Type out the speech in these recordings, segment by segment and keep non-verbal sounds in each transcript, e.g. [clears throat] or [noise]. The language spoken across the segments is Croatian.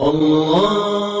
الله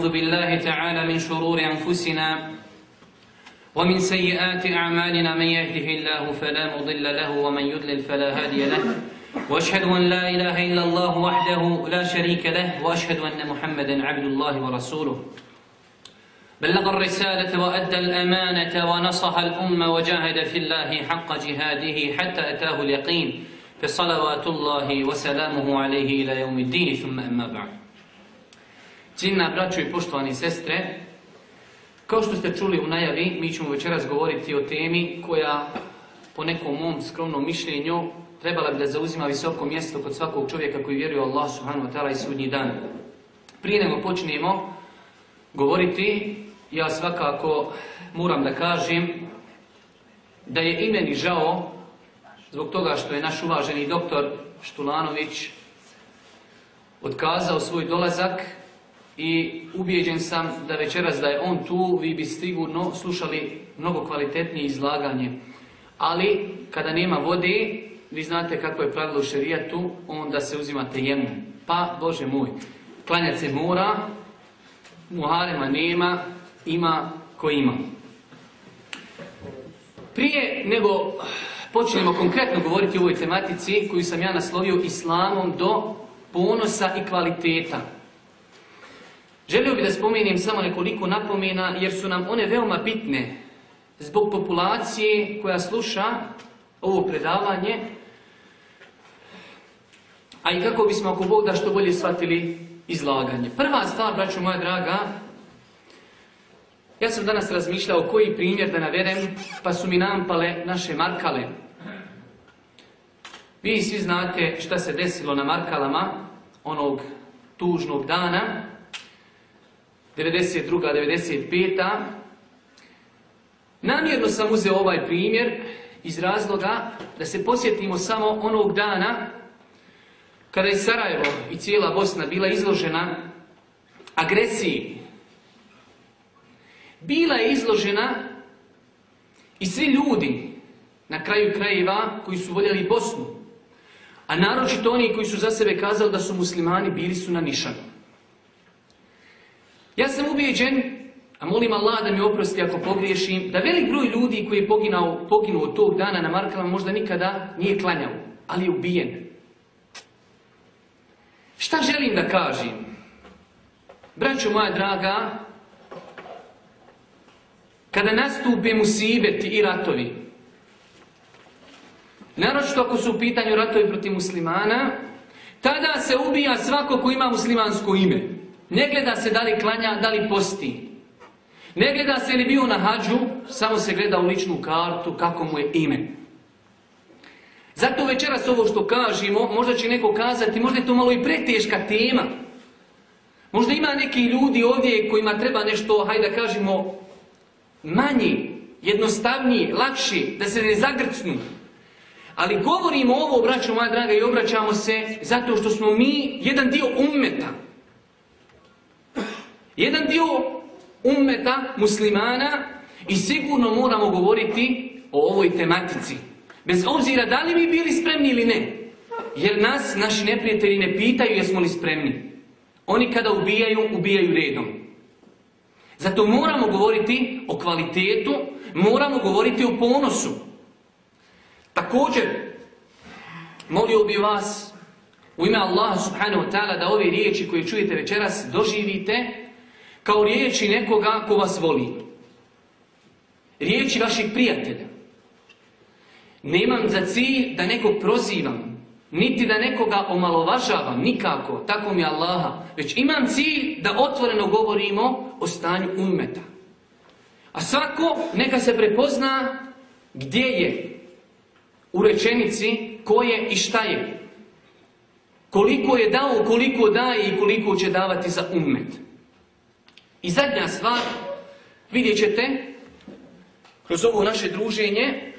ونعوذ بالله تعالى من شرور أنفسنا ومن سيئات أعمالنا من يهده الله فلا مضل له ومن يضلل فلا هادي له. وأشهد أن لا إله إلا الله وحده لا شريك له وأشهد أن محمدا عبد الله ورسوله. بلغ الرسالة وأدى الأمانة ونصح الأمة وجاهد في الله حق جهاده حتى أتاه اليقين. فصلوات الله وسلامه عليه إلى يوم الدين. ثم أما بعد. Cijenina braćo i poštovani sestre, kao što ste čuli u najavi, mi ćemo večeras govoriti o temi koja, po nekom mom skromnom mišljenju, trebala bi da zauzima visoko mjesto kod svakog čovjeka koji vjeruje Allah subhanahu wa ta'ala i sudnji dan. Prije nego počnemo govoriti, ja svakako moram da kažem da je i žao zbog toga što je naš uvaženi doktor Štulanović otkazao svoj dolazak i ubijeđen sam da večeras da je on tu, vi bi sigurno slušali mnogo kvalitetnije izlaganje. Ali, kada nema vode, vi znate kako je pravilo u šerijatu, onda se uzimate jemu. Pa, Bože moj, klanjati se mora, muharema nema, ima ko ima. Prije nego počnemo konkretno govoriti o ovoj tematici koju sam ja naslovio islamom do ponosa i kvaliteta. Želio bih da spomenem samo nekoliko napomena jer su nam one veoma bitne zbog populacije koja sluša ovo predavanje a i kako bismo ako Bog da što bolje shvatili izlaganje. Prva stvar, braćo moja draga, ja sam danas razmišljao koji primjer da navedem, pa su mi nampale naše markale. Vi svi znate šta se desilo na markalama onog tužnog dana, 92. 95. Namjerno sam uzeo ovaj primjer iz razloga da se posjetimo samo onog dana kada je Sarajevo i cijela Bosna bila izložena agresiji. Bila je izložena i svi ljudi na kraju krajeva koji su voljeli Bosnu. A naročito oni koji su za sebe kazali da su muslimani, bili su na nišanu. Ja sam ubijeđen, a molim Allah da mi oprosti ako pogriješim, da velik broj ljudi koji je poginao, poginuo tog dana na Markama možda nikada nije klanjao, ali je ubijen. Šta želim da kažem? Braćo moja draga, kada nastupe musibeti i ratovi, naročito ako su u pitanju ratovi protiv muslimana, tada se ubija svako ko ima muslimansko ime. Ne gleda se da li klanja, da li posti. Ne gleda se li bio na hađu, samo se gleda u ličnu kartu kako mu je ime. Zato večeras ovo što kažemo, možda će neko kazati, možda je to malo i preteška tema. Možda ima neki ljudi ovdje kojima treba nešto, hajde da kažemo, manji, jednostavniji, lakši, da se ne zagrcnu. Ali govorimo ovo, braćo moja draga, i obraćamo se zato što smo mi jedan dio ummeta. Jedan dio ummeta muslimana i sigurno moramo govoriti o ovoj tematici. Bez obzira da li mi bili spremni ili ne. Jer nas, naši neprijatelji, ne pitaju jesmo li spremni. Oni kada ubijaju, ubijaju redom. Zato moramo govoriti o kvalitetu, moramo govoriti o ponosu. Također, molio bi vas u ime Allaha subhanahu wa ta'ala da ove riječi koje čujete večeras doživite kao riječi nekoga ko vas voli. Riječi vaših prijatelja. Nemam za cilj da nekog prozivam. niti da nekoga omalovažavam, nikako, tako mi Allaha, već imam cilj da otvoreno govorimo o stanju ummeta. A svako neka se prepozna gdje je u rečenici ko je i šta je. Koliko je dao, koliko daje i koliko će davati za ummet. I zadnja stvar, vidjet ćete, kroz ovo naše druženje,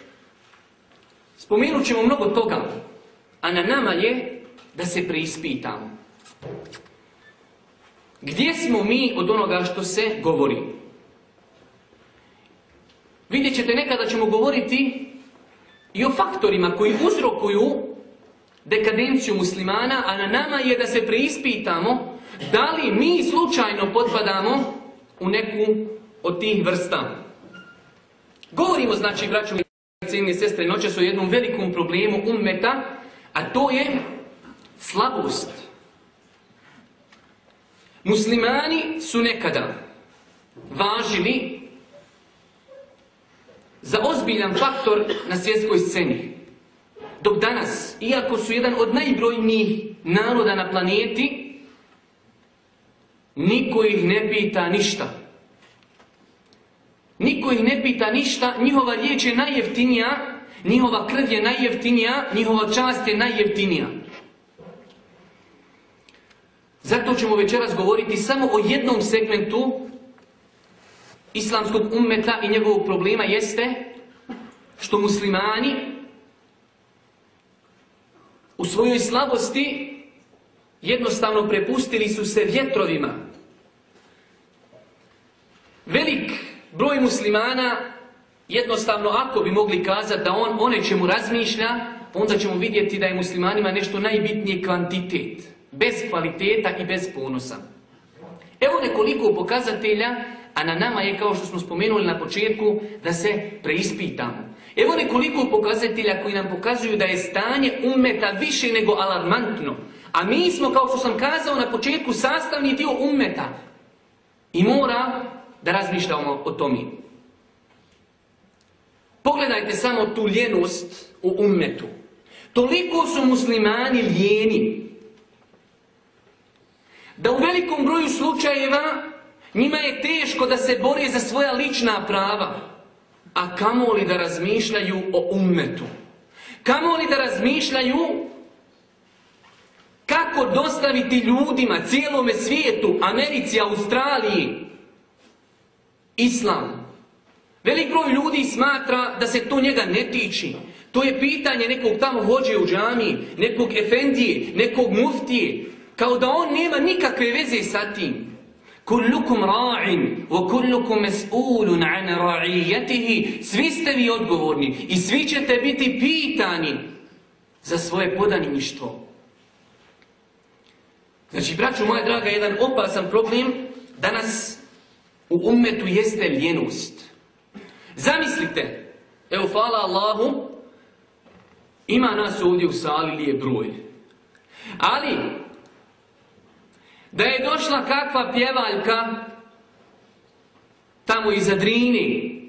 spomenut ćemo mnogo toga, a na nama je da se preispitamo. Gdje smo mi od onoga što se govori? Vidjet ćete nekada ćemo govoriti i o faktorima koji uzrokuju dekadenciju muslimana, a na nama je da se preispitamo da li mi slučajno potpadamo u neku od tih vrsta. Govorimo, znači, braćo mi cijenine sestre, noćas o jednom velikom problemu ummeta, a to je slabost. Muslimani su nekada važili za ozbiljan faktor na svjetskoj sceni. Dok danas, iako su jedan od najbrojnijih naroda na planeti, niko ih ne pita ništa. Niko ih ne pita ništa, njihova riječ je najjeftinija, njihova krv je najjeftinija, njihova čast je najjeftinija. Zato ćemo večeras govoriti samo o jednom segmentu islamskog ummeta i njegovog problema jeste što muslimani u svojoj slabosti jednostavno prepustili su se vjetrovima. Velik broj muslimana jednostavno ako bi mogli kazati da on o nečemu razmišlja, onda ćemo vidjeti da je muslimanima nešto najbitnije kvantitet. Bez kvaliteta i bez ponosa. Evo nekoliko pokazatelja, a na nama je, kao što smo spomenuli na početku, da se preispitamo. Evo nekoliko pokazatelja koji nam pokazuju da je stanje ummeta više nego alarmantno. A mi smo, kao što sam kazao na početku, sastavni dio ummeta. I mora da razmišljamo o tome. Pogledajte samo tu ljenost u ummetu. Toliko su muslimani lijeni da u velikom broju slučajeva njima je teško da se bore za svoja lična prava, a kamoli da razmišljaju o ummetu. Kamoli da razmišljaju kako dostaviti ljudima, cijelome svijetu, Americi, Australiji, Islam. Velik broj ljudi smatra da se to njega ne tiči. To je pitanje nekog tamo hođe u džami, nekog efendije, nekog muftije. Kao da on nema nikakve veze sa tim. Kullukum ra'in, wa kullukum mes'ulun an ra'ijetihi. Svi ste vi odgovorni i svi ćete biti pitani za svoje podaniništvo. Znači, braću moja draga, jedan opasan problem danas u ummetu jeste ljenost. Zamislite, evo hvala Allahu, ima nas ovdje u sali lije broj. Ali, da je došla kakva pjevaljka tamo iza Drini,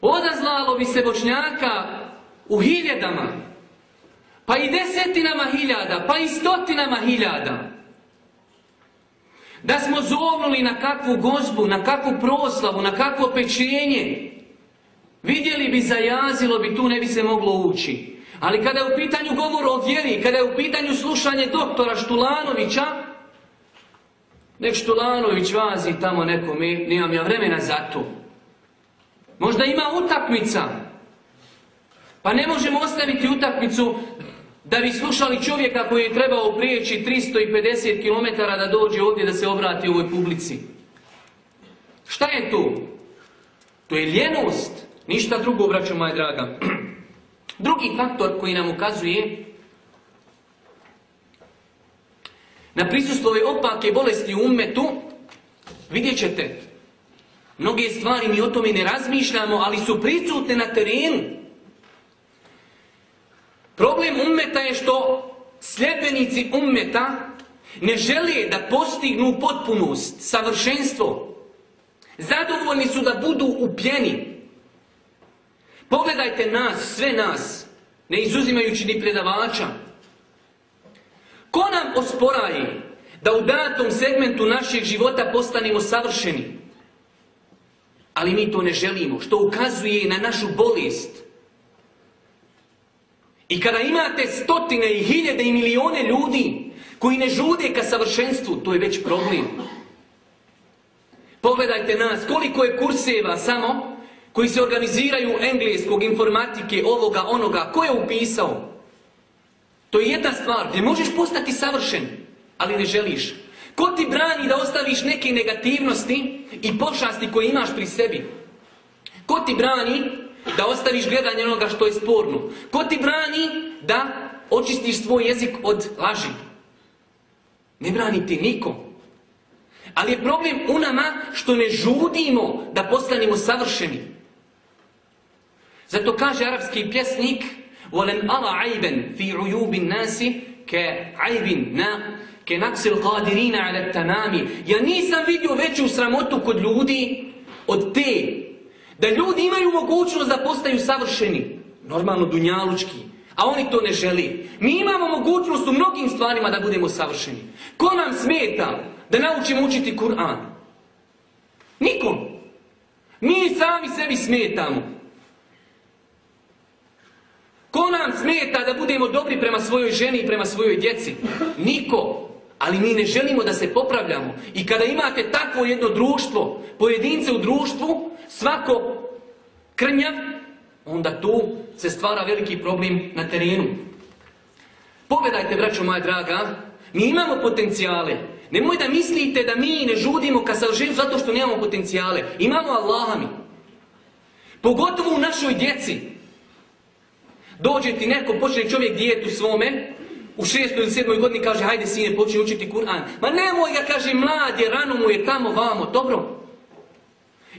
odazvalo bi se bošnjaka u hiljadama, pa i desetinama hiljada, pa i stotinama hiljada. Da smo zovnuli na kakvu gozbu, na kakvu proslavu, na kakvo pečenje, vidjeli bi zajazilo bi, tu ne bi se moglo ući. Ali kada je u pitanju govor o vjeri, kada je u pitanju slušanje doktora Štulanovića, nek Štulanović vazi tamo nekome, nemam ja vremena za to. Možda ima utakmica, pa ne možemo ostaviti utakmicu da bi slušali čovjeka koji je trebao prijeći 350 km da dođe ovdje da se obrati u ovoj publici. Šta je to? To je ljenost. Ništa drugo, braćo moja draga. [clears throat] Drugi faktor koji nam ukazuje na prisustvo ove opake bolesti u ummetu, vidjet ćete, mnoge stvari mi o tome ne razmišljamo, ali su prisutne na terenu. Problem ummeta je što sljedbenici ummeta ne žele da postignu potpunost, savršenstvo. Zadovoljni su da budu upjeni. Pogledajte nas, sve nas, ne izuzimajući ni predavača. Ko nam osporaje da u datom segmentu našeg života postanemo savršeni? Ali mi to ne želimo, što ukazuje na našu bolest. I kada imate stotine i hiljade i milijone ljudi koji ne žude ka savršenstvu, to je već problem. Pogledajte nas, koliko je kurseva samo koji se organiziraju engleskog, informatike, ovoga, onoga. Ko je upisao? To je jedna stvar gdje možeš postati savršen, ali ne želiš. Ko ti brani da ostaviš neke negativnosti i pošasti koje imaš pri sebi? Ko ti brani da ostaviš gledanje onoga što je sporno? Ko ti brani da očistiš svoj jezik od laži? Ne brani ti niko. Ali je problem u nama što ne žudimo da postanemo savršeni. Zato kaže arapski pjesnik وَلَنْ أَرَ عَيْبًا فِي عُيُوبِ النَّاسِ كَعَيْبٍ نَا كَنَقْسِ الْقَادِرِينَ عَلَى التَّمَامِ Ja nisam vidio veću sramotu kod ljudi od te da ljudi imaju mogućnost da postaju savršeni. Normalno dunjalučki. A oni to ne želi. Mi imamo mogućnost u mnogim stvarima da budemo savršeni. Ko nam smeta da naučimo učiti Kur'an? Nikom. Mi sami sebi smetamo. Ko nam smeta da budemo dobri prema svojoj ženi i prema svojoj djeci? Niko. Ali mi ne želimo da se popravljamo. I kada imate takvo jedno društvo, pojedince u društvu, svako krnjav, onda tu se stvara veliki problem na terenu. Pogledajte, braćo moja draga, mi imamo potencijale. Nemoj da mislite da mi ne žudimo ka savršenju zato što nemamo potencijale. Imamo Allaha mi. Pogotovo u našoj djeci. Dođe ti neko, počne čovjek dijetu svome, u šestoj ili sedmoj godini kaže, hajde sine, počne učiti Kur'an. Ma nemoj ga, kaže, mlad je, rano mu je tamo, vamo, dobro.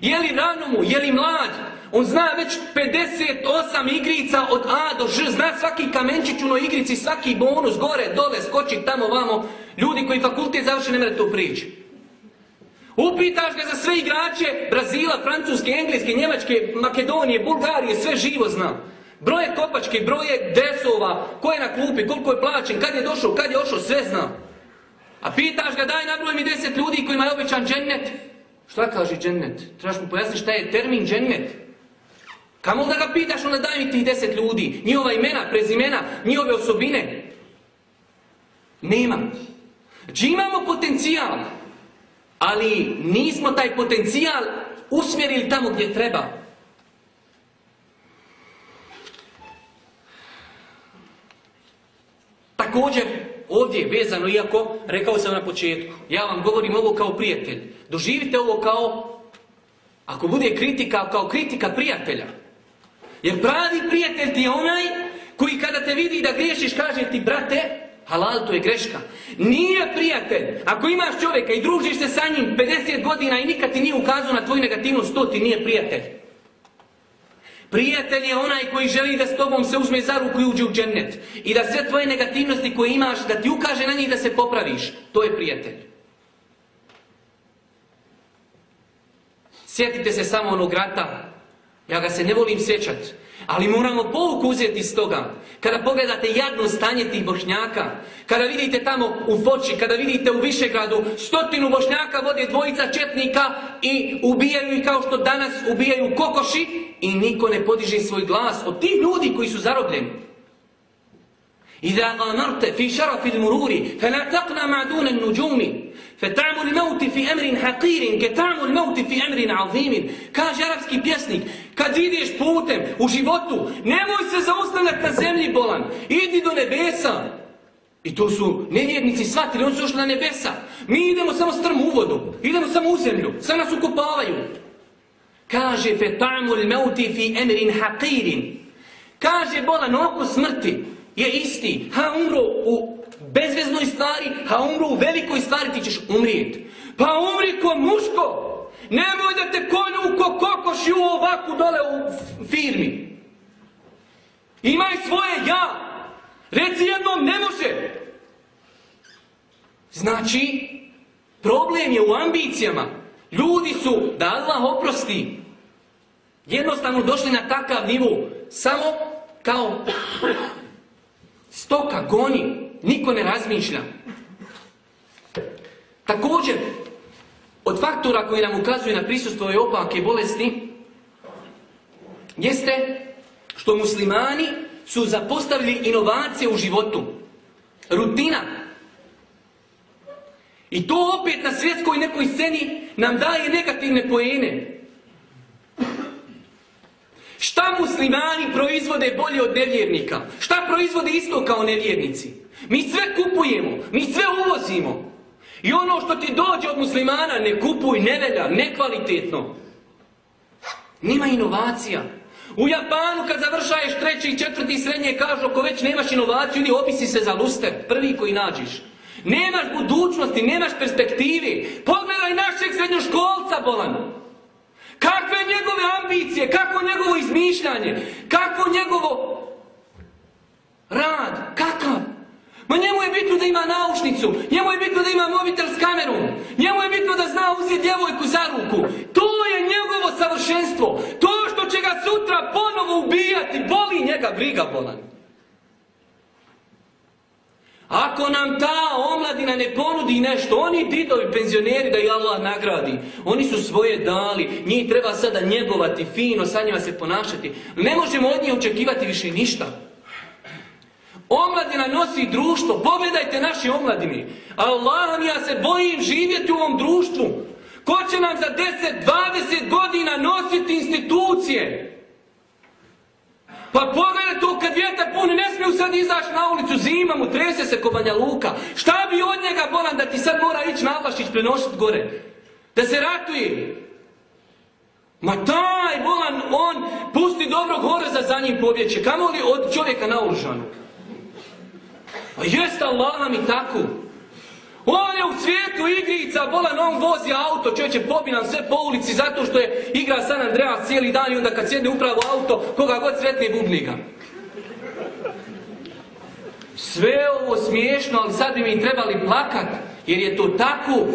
Je li rano mu, je li mlad? On zna već 58 igrica od A do Ž, zna svaki kamenčić u noj igrici, svaki bonus, gore, dole, skoči tamo, vamo. Ljudi koji fakultet završe ne mere to prići. Upitaš ga za sve igrače Brazila, Francuske, Engleske, Njemačke, Makedonije, Bulgarije, sve živo zna. Broje kopačke, broje desova, ko je na klupi, koliko je plaćen, kad je došao, kad je ošao, sve zna. A pitaš ga, daj nabroj mi deset ljudi kojima je obećan džennet. Šta kaže džennet? Trebaš mu pojasniti šta je termin džennet. Kamo da ga pitaš, onda daj mi tih deset ljudi. Njihova imena, prezimena, njihove osobine. Nema. Znači imamo potencijal, ali nismo taj potencijal usmjerili tamo gdje treba. Također, ovdje vezano, iako, rekao sam na početku, ja vam govorim ovo kao prijatelj. Doživite ovo kao, ako bude kritika, kao kritika prijatelja. Jer pravi prijatelj ti je onaj koji kada te vidi da griješiš kaže ti, brate, halal to je greška. Nije prijatelj. Ako imaš čovjeka i družiš se sa njim 50 godina i nikad ti nije ukazao na tvoju negativnost, to ti nije prijatelj. Prijatelj je onaj koji želi da s tobom se uzme za ruku i uđe u džennet. I da sve tvoje negativnosti koje imaš, da ti ukaže na njih da se popraviš. To je prijatelj. Sjetite se samo onog rata. Ja ga se ne volim sjećati. Ali moramo pouku uzeti iz toga. Kada pogledate jadno stanje tih bošnjaka, kada vidite tamo u Foči, kada vidite u Višegradu, stotinu bošnjaka vode dvojica četnika i ubijaju ih kao što danas ubijaju kokoši i niko ne podiže svoj glas od tih ljudi koji su zarobljeni. I da fi šarafil mururi, fe natakna nuđumi. فتعم الموت في أمر حقير كتعم الموت في أمر عظيم kaže arapski pjesnik kad ideš putem u životu nemoj se zaustavljati na zemlji bolan idi do nebesa i to su nevjernici shvatili oni su još na nebesa mi idemo samo strm u vodu idemo samo u zemlju sad nas ukopavaju kaže fetamu l-mauti fi emrin haqirin kaže bolan oko smrti je isti. Ha umro u bezveznoj stvari, ha umro u velikoj stvari, ti ćeš umrijeti. Pa umri ko muško. Nemoj da te konju ko kokoši u ovakvu dole u firmi. Imaj svoje ja. Reci jednom ne može. Znači, problem je u ambicijama. Ljudi su, da Allah oprosti, jednostavno došli na takav nivu, samo kao Stoka goni. Niko ne razmišlja. Također, od faktora koji nam ukazuju na prisustvo ove opake bolesti, jeste što muslimani su zapostavili inovacije u životu. Rutina. I to opet na svjetskoj nekoj sceni nam daje negativne pojene. Šta muslimani proizvode bolje od nevjernika? Šta proizvode isto kao nevjernici? Mi sve kupujemo, mi sve uvozimo. I ono što ti dođe od muslimana ne kupuj, ne velja, nekvalitetno. Nima inovacija. U Japanu kad završaješ treći i četvrti srednje kažu ako već nemaš inovaciju ili opisi se za luster, prvi koji nađeš. Nemaš budućnosti, nemaš perspektivi. Pogledaj našeg srednjoškolca bolan. Kakve njegove ambicije, kako njegovo izmišljanje, kako njegovo rad, kakav? Ma njemu je bitno da ima naušnicu, njemu je bitno da ima mobitel s kamerom, njemu je bitno da zna uzeti djevojku za ruku. To je njegovo savršenstvo. To što će ga sutra ponovo ubijati, boli njega briga bolan. Ako nam ta omladina ne ponudi nešto, oni didovi penzioneri da ih Allah nagradi, oni su svoje dali, njih treba sada njegovati, fino, sa njima se ponašati. Ne možemo od njih očekivati više ništa. Omladina nosi društvo. Pogledajte naše omladini. Allah ja se bojim živjeti u ovom društvu. Ko će nam za 10, 20 godina nositi institucije? Pa pogledajte to kad vjetar puni, ne smiju sad izaći na ulicu, zima mu, trese se ko Banja Luka. Šta bi od njega bolan da ti sad mora ići na Avlašić prenositi gore? Da se ratuje? Ma taj bolan, on pusti dobrog horeza za njim pobjeće. Kamo li od čovjeka naoružanog? A jeste Allah mi tako. On je u svijetu igrica, bolan, on vozi auto, čovječe, pobi nam sve po ulici zato što je igra San Andreas cijeli dan i onda kad sjedne upravo auto, koga god sretne bubniga. Sve ovo smiješno, ali sad bi mi trebali plakat, jer je to tako.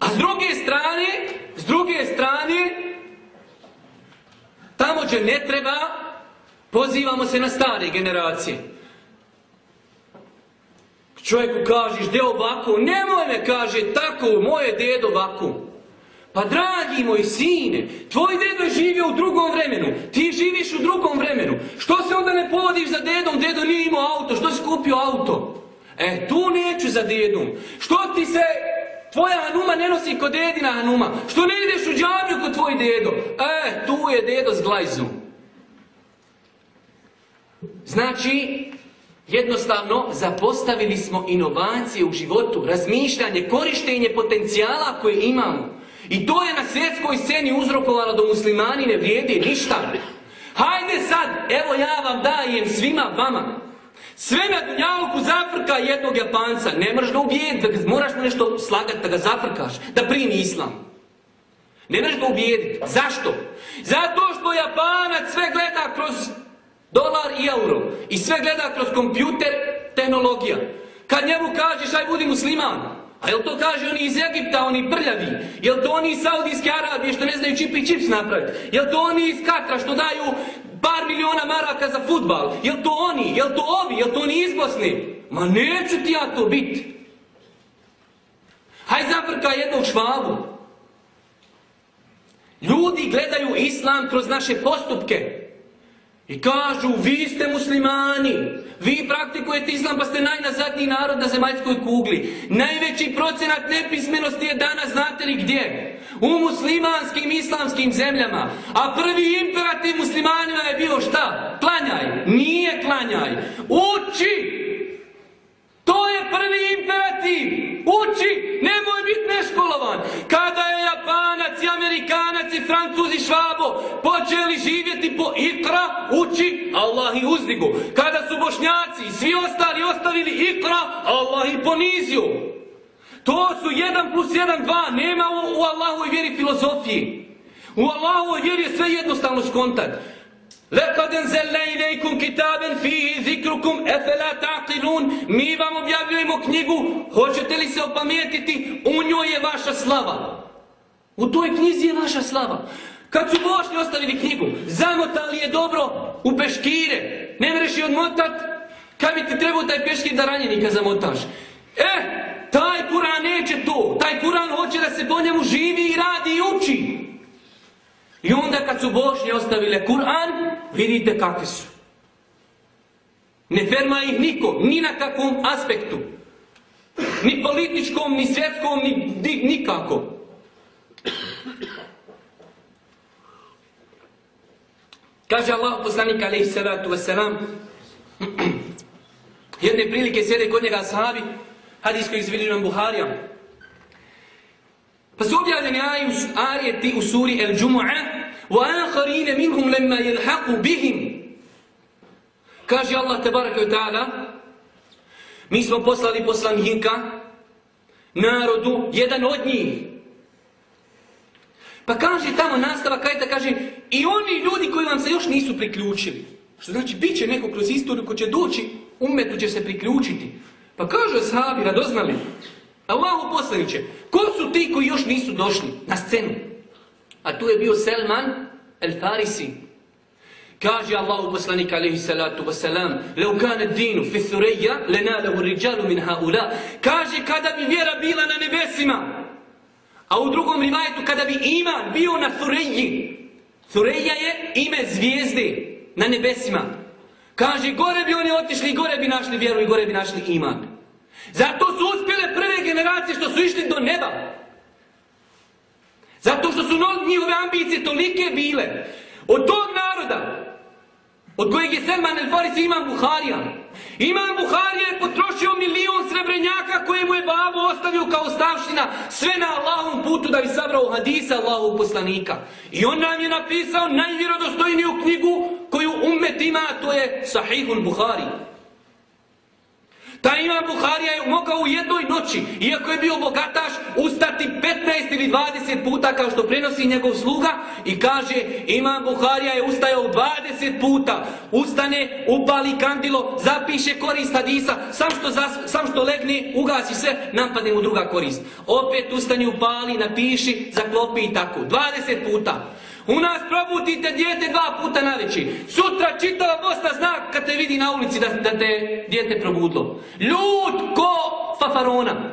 A s druge strane, s druge strane, tamo gdje ne treba, Pozivamo se na stare generacije. Čovjeku kažeš, gdje ovako? Nemoj me, kaže, tako, moje dedo ovako. Pa dragi moj sine, tvoj dedo je živio u drugom vremenu, ti živiš u drugom vremenu. Što se onda ne povodiš za dedom, dedo nije imao auto, što si kupio auto? E, tu neću za dedom. Što ti se tvoja Hanuma ne nosi kod dedina Hanuma? Što ne ideš u džaviju kod tvoj dedo? E, tu je dedo s glajzom. Znači, jednostavno zapostavili smo inovacije u životu, razmišljanje, korištenje potencijala koje imamo. I to je na svjetskoj sceni uzrokovalo da muslimani ne vrijedi ništa. Hajde sad, evo ja vam dajem svima vama. Sve na dunjalku zafrka jednog Japanca. Ne moraš ga ubijediti, moraš mu nešto slagati da ga zafrkaš, da primi islam. Ne možeš ga ubijediti. Zašto? Zato što Japanac sve gleda kroz Dolar i euro. I sve gleda kroz kompjuter, tehnologija. Kad njemu kažeš, aj budi musliman. A jel to kaže oni iz Egipta, oni prljavi? Jel to oni iz Saudijske Arabije što ne znaju čip i čips napraviti? Jel to oni iz Katra što daju par miliona maraka za futbal? Jel to oni? Jel to ovi? Jel to oni iz Bosne? Ma neću ti ja to biti. Haj zaprka jednog švabu. Ljudi gledaju islam kroz naše postupke. I kažu, vi ste muslimani, vi praktikujete islam pa ste najnazadniji narod na zemaljskoj kugli. Najveći procenat nepismenosti je danas, znate li gdje? U muslimanskim islamskim zemljama. A prvi imperativ muslimanima je bio šta? Klanjaj. Nije klanjaj. Uči! To je prvi imperativ. Uči! Nemoj biti neškolovan. Kada je Japanac i Amerikanac i Francuz i Švabo počeli živjeti po ikra, uči, Allah ih uzdigu. Kada su Bošnjaci i svi ostali ostavili ikra, Allah ih ponizio. To su jedan plus jedan dva. Nema u, u Allahovoj vjeri filozofiji. U Allahovoj vjeri je sve jednostavno skontat. Lekad enzelna ilaikum kitaben fi zikrukum efela taqilun. Mi vam objavljujemo knjigu, hoćete li se opametiti, u njoj je vaša slava. U toj knjizi je vaša slava. Kad su Bošni ostavili knjigu, zamotali je dobro u peškire. Ne mreš je odmotat, kad bi ti trebao taj peškir da ranjenika zamotaš. E, taj Kur'an neće to. Taj Kur'an hoće da se po njemu živi i radi i uči. I onda kad su Bošnje ostavile Kur'an, vidite kakvi su. Ne ferma ih niko, ni na kakvom aspektu. Ni političkom, ni svjetskom, ni, ni nikako. Kaže Allah poslanik alaihi salatu wasalam [clears throat] jedne prilike sjede kod njega sahabi hadis koji izvidi nam Buharija pa su objavljeni ajeti u suri El Džumu'a wa akharine minhum lemma jelhaqu bihim kaže Allah tebaraka wa ta'ala mi smo poslali poslanika narodu jedan od njih pa kaže tamo nastava kajta, kaže i oni ljudi koji vam se još nisu priključili. Što znači, bit će neko kroz istoriju ko će doći, umetu će se priključiti. Pa kaže sahabi, radoznali, Allahu poslaniće, ko su ti koji još nisu došli na scenu? A tu je bio Selman el Farisi. Kaže Allahu poslanik alaihi salatu wasalam, leu kane dinu fi thureja, lenalehu riđalu min haula. Kaže, kada bi vjera bila na nebesima, a u drugom rivajetu kada bi iman bio na Thureji, Thureja je ime zvijezde na nebesima. Kaže, gore bi oni otišli, gore bi našli vjeru i gore bi našli iman. Zato su uspjele prve generacije što su išli do neba. Zato što su njihove ambicije tolike bile. Od tog naroda, od kojeg je Selman el Farisi imam Buharija. Imam Buharija je potrošio milion srebrenjaka koje mu je babo ostavio kao stavština sve na Allahom putu da bi sabrao hadisa Allahog poslanika. I on nam je napisao najvjerodostojniju knjigu koju umet ima, a to je Sahihul Buhari. Taj imam Buharija je mogao u jednoj noći, iako je bio bogataš, ustati 15 ili 20 puta kao što prenosi njegov sluga i kaže imam Buharija je ustajao 20 puta, ustane, upali kandilo, zapiše korist hadisa, sam što, zas, sam što legne, ugasi sve, napadne mu druga korist. Opet ustani, upali, napiši, zaklopi i tako. 20 puta. U nas probudite dijete dva puta na veći. Sutra čitava Bosna zna kad te vidi na ulici da, da te dijete probudlo. Ljud ko fafarona.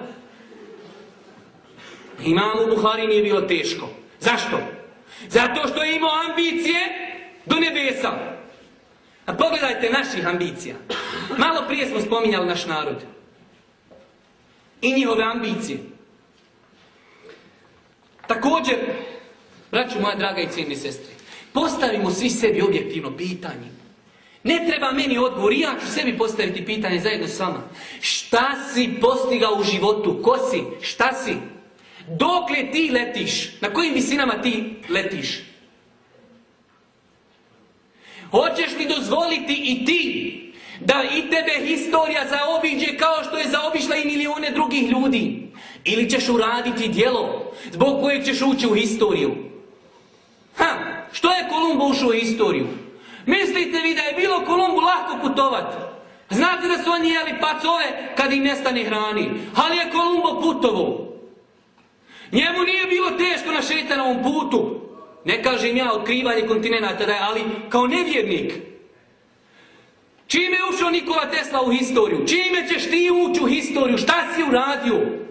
Imam u Buhari nije bilo teško. Zašto? Zato što je imao ambicije do nebesa. A pogledajte naših ambicija. Malo prije smo spominjali naš narod. I njihove ambicije. Također, Braću moja draga i cijeni sestre, postavimo svi sebi objektivno pitanje. Ne treba meni odgovor, ja ću sebi postaviti pitanje zajedno s vama. Šta si postigao u životu? Ko si? Šta si? Dokle ti letiš? Na kojim visinama ti letiš? Hoćeš li dozvoliti i ti da i tebe historija zaobiđe kao što je zaobišla i milijone drugih ljudi? Ili ćeš uraditi dijelo zbog kojeg ćeš ući u historiju? Što je Kolumbo ušao u istoriju? Mislite vi da je bilo Kolumbu lahko putovat? Znate da su oni jeli pacove kad im nestane hrani. Ali je Kolumbo putovo. Njemu nije bilo teško na šetanovom putu. Ne kažem ja otkrivanje kontinenta da je, ali kao nevjernik. Čime je ušao Nikola Tesla u historiju? Čime ćeš ti ući u historiju? Šta si uradio?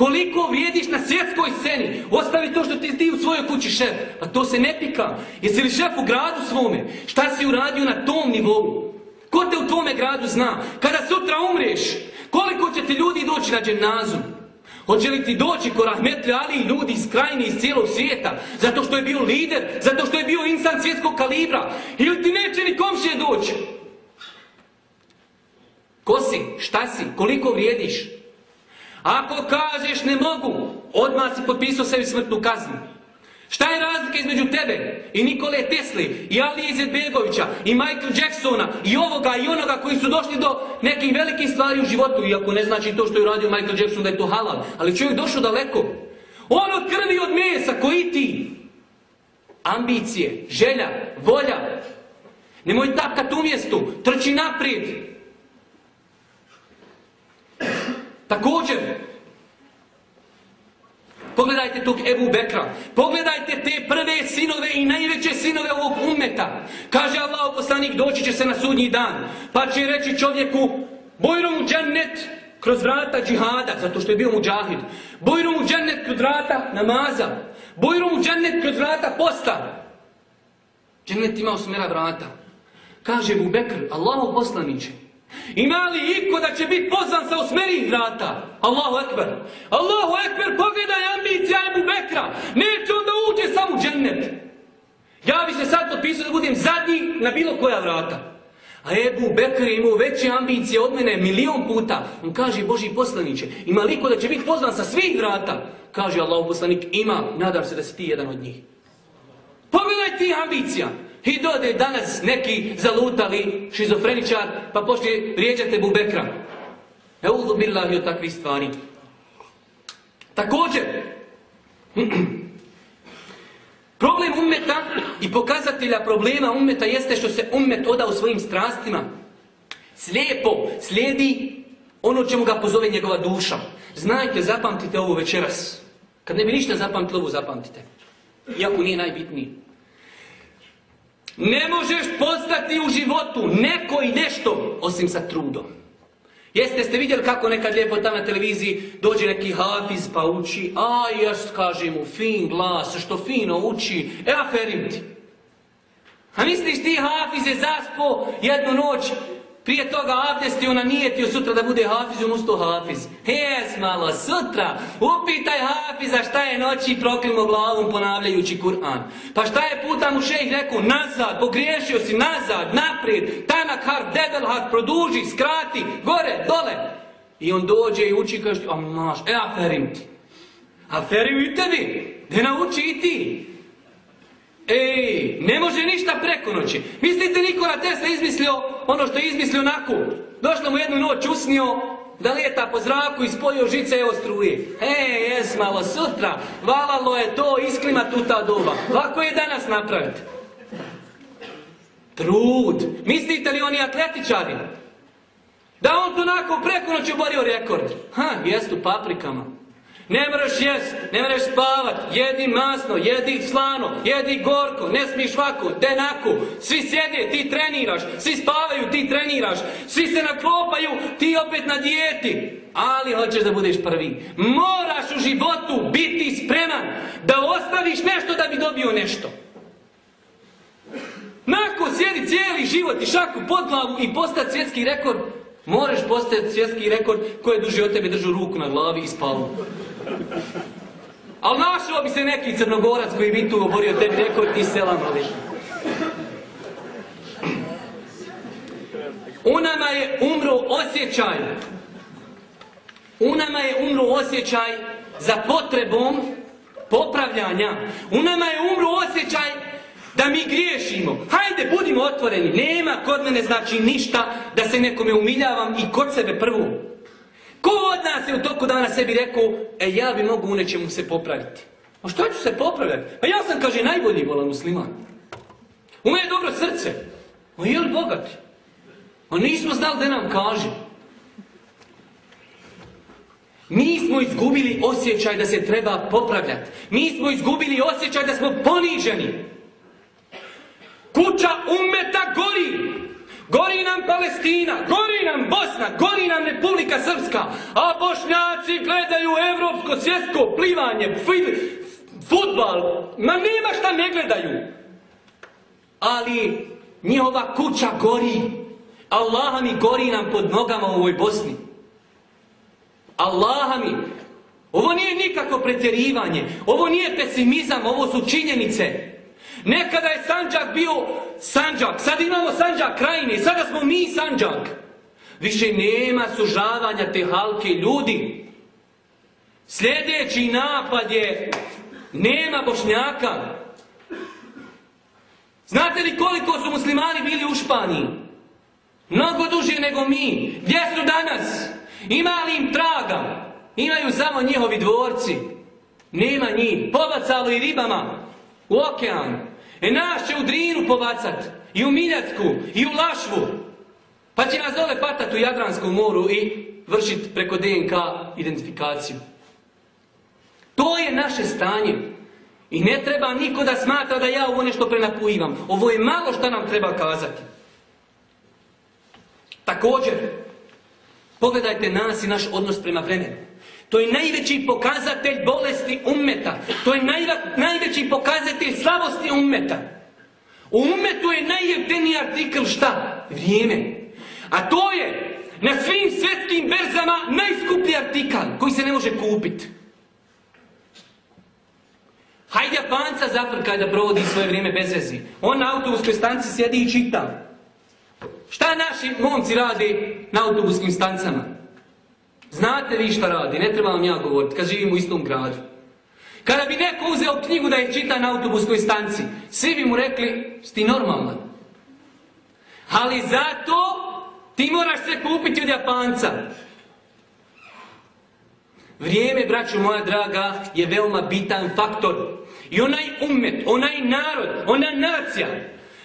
Koliko vrijediš na svjetskoj sceni? Ostavi to što ti, ti u svojoj kući šef. A to se ne pika. Jesi li šef u gradu svome? Šta si uradio na tom nivou? Ko te u tvome gradu zna? Kada sutra umreš, koliko će ti ljudi doći na dženazu? Hoće li ti doći ko rahmetli ali ljudi iz krajine, iz cijelog svijeta? Zato što je bio lider? Zato što je bio insan svjetskog kalibra? Ili ti neće ni komšije doći? Ko si? Šta si? Koliko vrijediš? Ako kažeš ne mogu, odmah si potpisao sebi smrtnu kaznu. Šta je razlika između tebe i Nikole Tesli i Alije Izetbegovića i Michael Jacksona i ovoga i onoga koji su došli do nekih velikih stvari u životu, iako ne znači to što je uradio Michael Jackson da je to halal, ali čovjek došao daleko. On od krvi od mesa, koji ti? Ambicije, želja, volja. Nemoj tapkat u mjestu, trči naprijed. Također, Pogledajte tog Ebu Bekra. Pogledajte te prve sinove i najveće sinove ovog umeta. Kaže Allah poslanik doći će se na sudnji dan. Pa će reći čovjeku Bojrom u džennet kroz vrata džihada, zato što je bio muđahid. Bojrom u džennet kroz vrata namaza. Bojrom u džennet kroz vrata posta. Džennet ima osmera vrata. Kaže Ebu Bekr, Allahu poslaniće, ima li iko da će biti pozvan sa osmerih vrata? Allahu ekber. Allahu ekber, pogledaj ambicija Ebu Bekra. Neće onda uđe sam u džennet. Ja bi se sad potpisao da budem zadnji na bilo koja vrata. A Ebu Bekr je imao veće ambicije od mene milion puta. On kaže, Boži poslaniće, ima liko da će biti pozvan sa svih vrata? Kaže Allahu poslanik, ima, nadam se da si ti jedan od njih. Pogledaj ti ambicija. I dode danas neki zalutali šizofreničar, pa počne vrijeđati Ebu Bekra. Euzu billahi od takvih stvari. Također, [clears throat] problem ummeta i pokazatelja problema ummeta jeste što se ummet oda u svojim strastima. Slijepo slijedi ono čemu ga pozove njegova duša. Znajte, zapamtite ovo večeras. Kad ne bi ništa zapamtilo, ovo zapamtite. Iako nije najbitniji. Ne možeš postati u životu neko i nešto osim sa trudom. Jeste ste vidjeli kako nekad lijepo tamo na televiziji dođe neki hafiz pa uči, a ja kažem mu fin glas, što fino uči, e aferim ti. A misliš ti hafiz je zaspo jednu noć, prije toga abdestio na nijetio sutra da bude hafiz, on usto hafiz. Jes malo, sutra, upitaj hafiza šta je noći proklimo glavom ponavljajući Kur'an. Pa šta je puta mu šejh rekao, nazad, pogriješio si, nazad, naprijed, tanak harf, debel harf, produži, skrati, gore, dole. I on dođe i uči i kaže, a maš, e aferim ti. Aferim i tebi, ne nauči i ti. Ej, ne može ništa preko noći. Mislite Nikola Tesla izmislio ono što je izmislio onako? Došlo mu jednu noć usnio da lijeta po zraku i spojio žice evo struje. Ej, jes malo sutra, valalo je to isklimat u ta doba. Lako je danas napraviti. Trud. Mislite li oni atletičari? Da on to onako preko noći oborio rekord. Ha, jest u paprikama. Ne moraš jest, ne moraš spavat, jedi masno, jedi slano, jedi gorko, ne smiješ ovako, denako, svi sjede, ti treniraš, svi spavaju, ti treniraš, svi se naklopaju, ti opet na dijeti. Ali hoćeš da budeš prvi. Moraš u životu biti spreman da ostaviš nešto da bi dobio nešto. Nako sjedi cijeli život i šaku pod glavu i postati svjetski rekord, moraš postati svjetski rekord koji je duži od tebe držu ruku na glavi i spavu. Ali našao bi se neki crnogorac koji bi tu oborio tebi rekord i selam ali. U nama je umro osjećaj. U nama je umro osjećaj za potrebom popravljanja. U nama je umro osjećaj da mi griješimo. Hajde, budimo otvoreni. Nema kod mene znači ništa da se nekome umiljavam i kod sebe prvo. Ko od nas je u toku dana sebi rekao, e ja bi mogu u nečemu se popraviti. A što ću se popravljati? Pa ja sam, kaže, najbolji volan musliman. U mene je dobro srce. A je li bogat? A nismo znali da nam kaže. Mi smo izgubili osjećaj da se treba popravljati. Mi smo izgubili osjećaj da smo poniženi. Kuća umeta gori. Gori nam Palestina, gori nam Bosna, gori nam Republika Srpska, a Bošnjaci gledaju evropsko, svjetsko, plivanje, futbal, ma nema šta ne gledaju. Ali njihova kuća gori, Allaha mi gori nam pod nogama u ovoj Bosni. Allaha mi, ovo nije nikako pretjerivanje, ovo nije pesimizam, ovo su činjenice. Nekada je Sanđak bio Sanđak, sad imamo Sanđak krajine, sada smo mi Sanđak. Više nema sužavanja te halke ljudi. Sljedeći napad je nema bošnjaka. Znate li koliko su muslimani bili u Španiji? Mnogo duže nego mi. Gdje su danas? Ima li im traga? Imaju samo njihovi dvorci. Nema njih. Pobacalo i ribama u okean. E nas će u Drinu pobacat, i u Miljacku, i u Lašvu. Pa će nas dole patat u Jadranskom moru i vršiti preko DNK identifikaciju. To je naše stanje. I ne treba niko da smatra da ja ovo nešto prenapujivam. Ovo je malo što nam treba kazati. Također, pogledajte nas i naš odnos prema vremenu. To je najveći pokazatelj bolesti ummeta. To je najveći pokazatelj slabosti ummeta. U ummetu je najjeftiniji artikl šta? Vrijeme. A to je na svim svjetskim berzama najskuplji artikal koji se ne može kupiti. Hajde Japanca zafrkaj da provodi svoje vrijeme bez vezi. On na autobuskoj stanci sjedi i čita. Šta naši momci rade na autobuskim stancama? Znate vi šta radi, ne treba vam ja govoriti, kad živim u istom gradu. Kada bi neko uzeo knjigu da je čita na autobuskoj stanci, svi bi mu rekli, sti normalan. Ali zato ti moraš se kupiti od Japanca. Vrijeme, braću moja draga, je veoma bitan faktor. I onaj umet, onaj narod, ona nacija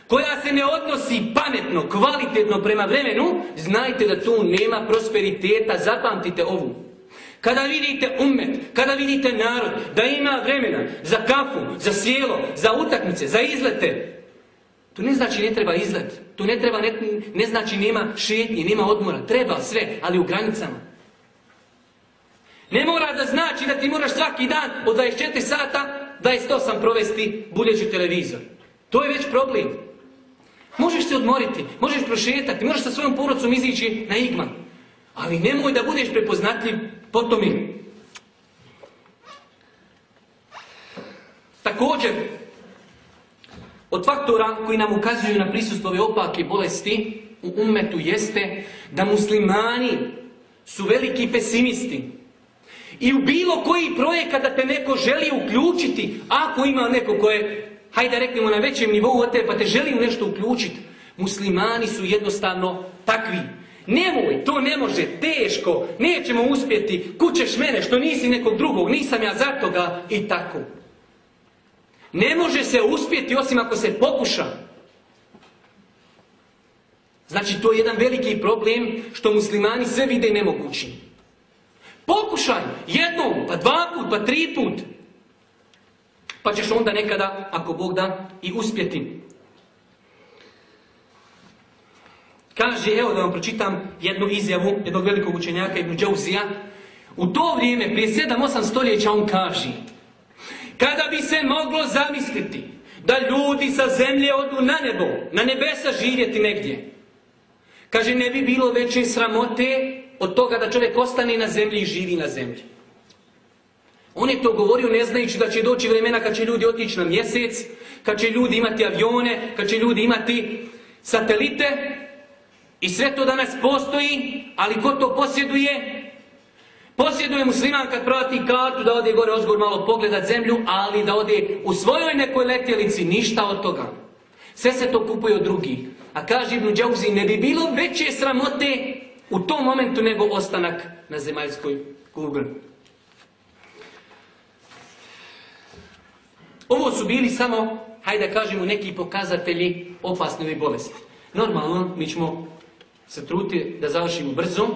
koja se ne odnosi pametno, kvalitetno prema vremenu, znajte da tu nema prosperiteta, zapamtite ovu. Kada vidite umet, kada vidite narod, da ima vremena za kafu, za sjelo, za utakmice, za izlete, to ne znači ne treba izlet, to ne, treba, ne, ne znači nema šetnje, nema odmora, treba sve, ali u granicama. Ne mora da znači da ti moraš svaki dan od 24 sata 28 provesti buljeći televizor. To je već problem. Možeš se odmoriti, možeš prošetati, možeš sa svojom porodcom izići na igman. Ali nemoj da budeš prepoznatljiv po tome. Također, od faktora koji nam ukazuju na prisustvo ove opake bolesti u ummetu jeste da muslimani su veliki pesimisti. I u bilo koji projekat da te neko želi uključiti, ako ima neko koje, hajde reknemo na većem nivou od tebe, pa te želi u nešto uključiti, muslimani su jednostavno takvi. Nemoj, to ne može, teško, nećemo uspjeti, kućeš mene što nisi nekog drugog, nisam ja za toga i tako. Ne može se uspjeti osim ako se pokuša. Znači to je jedan veliki problem što muslimani sve vide nemogućim. Pokušaj jednom, pa dva put, pa tri put. Pa ćeš onda nekada, ako Bog da, i uspjeti. Kaže, evo da vam pročitam jednu izjavu jednog velikog učenjaka Ibn Džauzija. U to vrijeme, prije 7-8 stoljeća, on kaže Kada bi se moglo zamisliti da ljudi sa zemlje odu na nebo, na nebesa živjeti negdje. Kaže, ne bi bilo veće sramote od toga da čovjek ostane na zemlji i živi na zemlji. On je to govorio ne znajući da će doći vremena kad će ljudi otići na mjesec, kad će ljudi imati avione, kad će ljudi imati satelite i sve to danas postoji, ali ko to posjeduje? Posjeduje musliman kad prati kartu da ode gore ozgor malo pogledat zemlju, ali da ode u svojoj nekoj letjelici, ništa od toga. Sve se to kupuje od drugih. A kaže Ibn Džauzi, ne bi bilo veće sramote u tom momentu nego ostanak na zemaljskoj kugli. Ovo su bili samo, hajde da kažemo, neki pokazatelji opasne ove bolesti. Normalno, mi ćemo se truti da završimo brzo,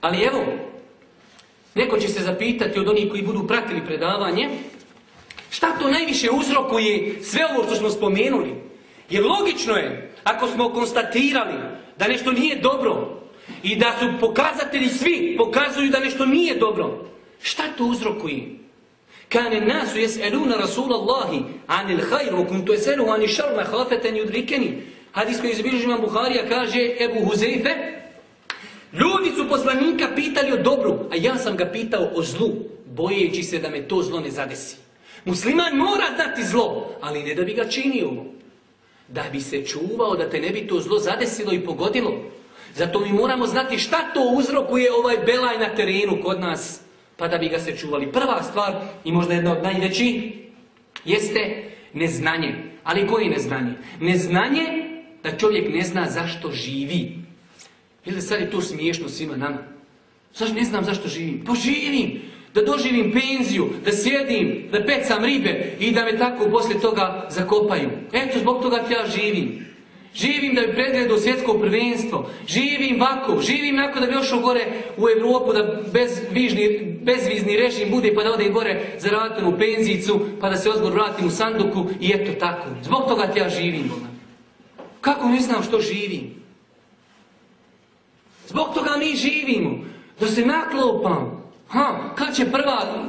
ali evo, neko će se zapitati od onih koji budu pratili predavanje, šta to najviše uzrokuje sve ovo što smo spomenuli? Jer logično je, ako smo konstatirali da nešto nije dobro i da su pokazatelji svi pokazuju da nešto nije dobro, šta to uzrokuje? Kane nasu jes'eluna Rasulallahi anil hajru, kuntu eselu ani šarma hafeten yudrikeni. Hadis koji izbilježi imam Buharija kaže Ebu Huzeife, ljudi su poslanika pitali o dobru, a ja sam ga pitao o zlu, bojeći se da me to zlo ne zadesi. Musliman mora znati zlo, ali ne da bi ga činio. Da bi se čuvao, da te ne bi to zlo zadesilo i pogodilo. Zato mi moramo znati šta to uzrokuje ovaj belaj na terenu kod nas, pa da bi ga se čuvali. Prva stvar, i možda jedna od najvećih, jeste neznanje. Ali koje neznanje? Neznanje da čovjek ne zna zašto živi. Ili sad je to smiješno svima nama? Zašto ne znam zašto živim? Pa živim! Da doživim penziju, da sjedim, da pecam ribe i da me tako poslije toga zakopaju. Eto, zbog toga ja živim. Živim da bi pregledao svjetsko prvenstvo. Živim vako. Živim nakon da bi ošao gore u Europu da bezvižni, bezvizni režim bude pa da ode gore za ratnu penzicu pa da se ozgor vratim u sanduku i eto tako. Zbog toga ti ja živim. Kako ne znam što živim? Zbog toga mi živimo. Da se naklopam. Ha, kad će prva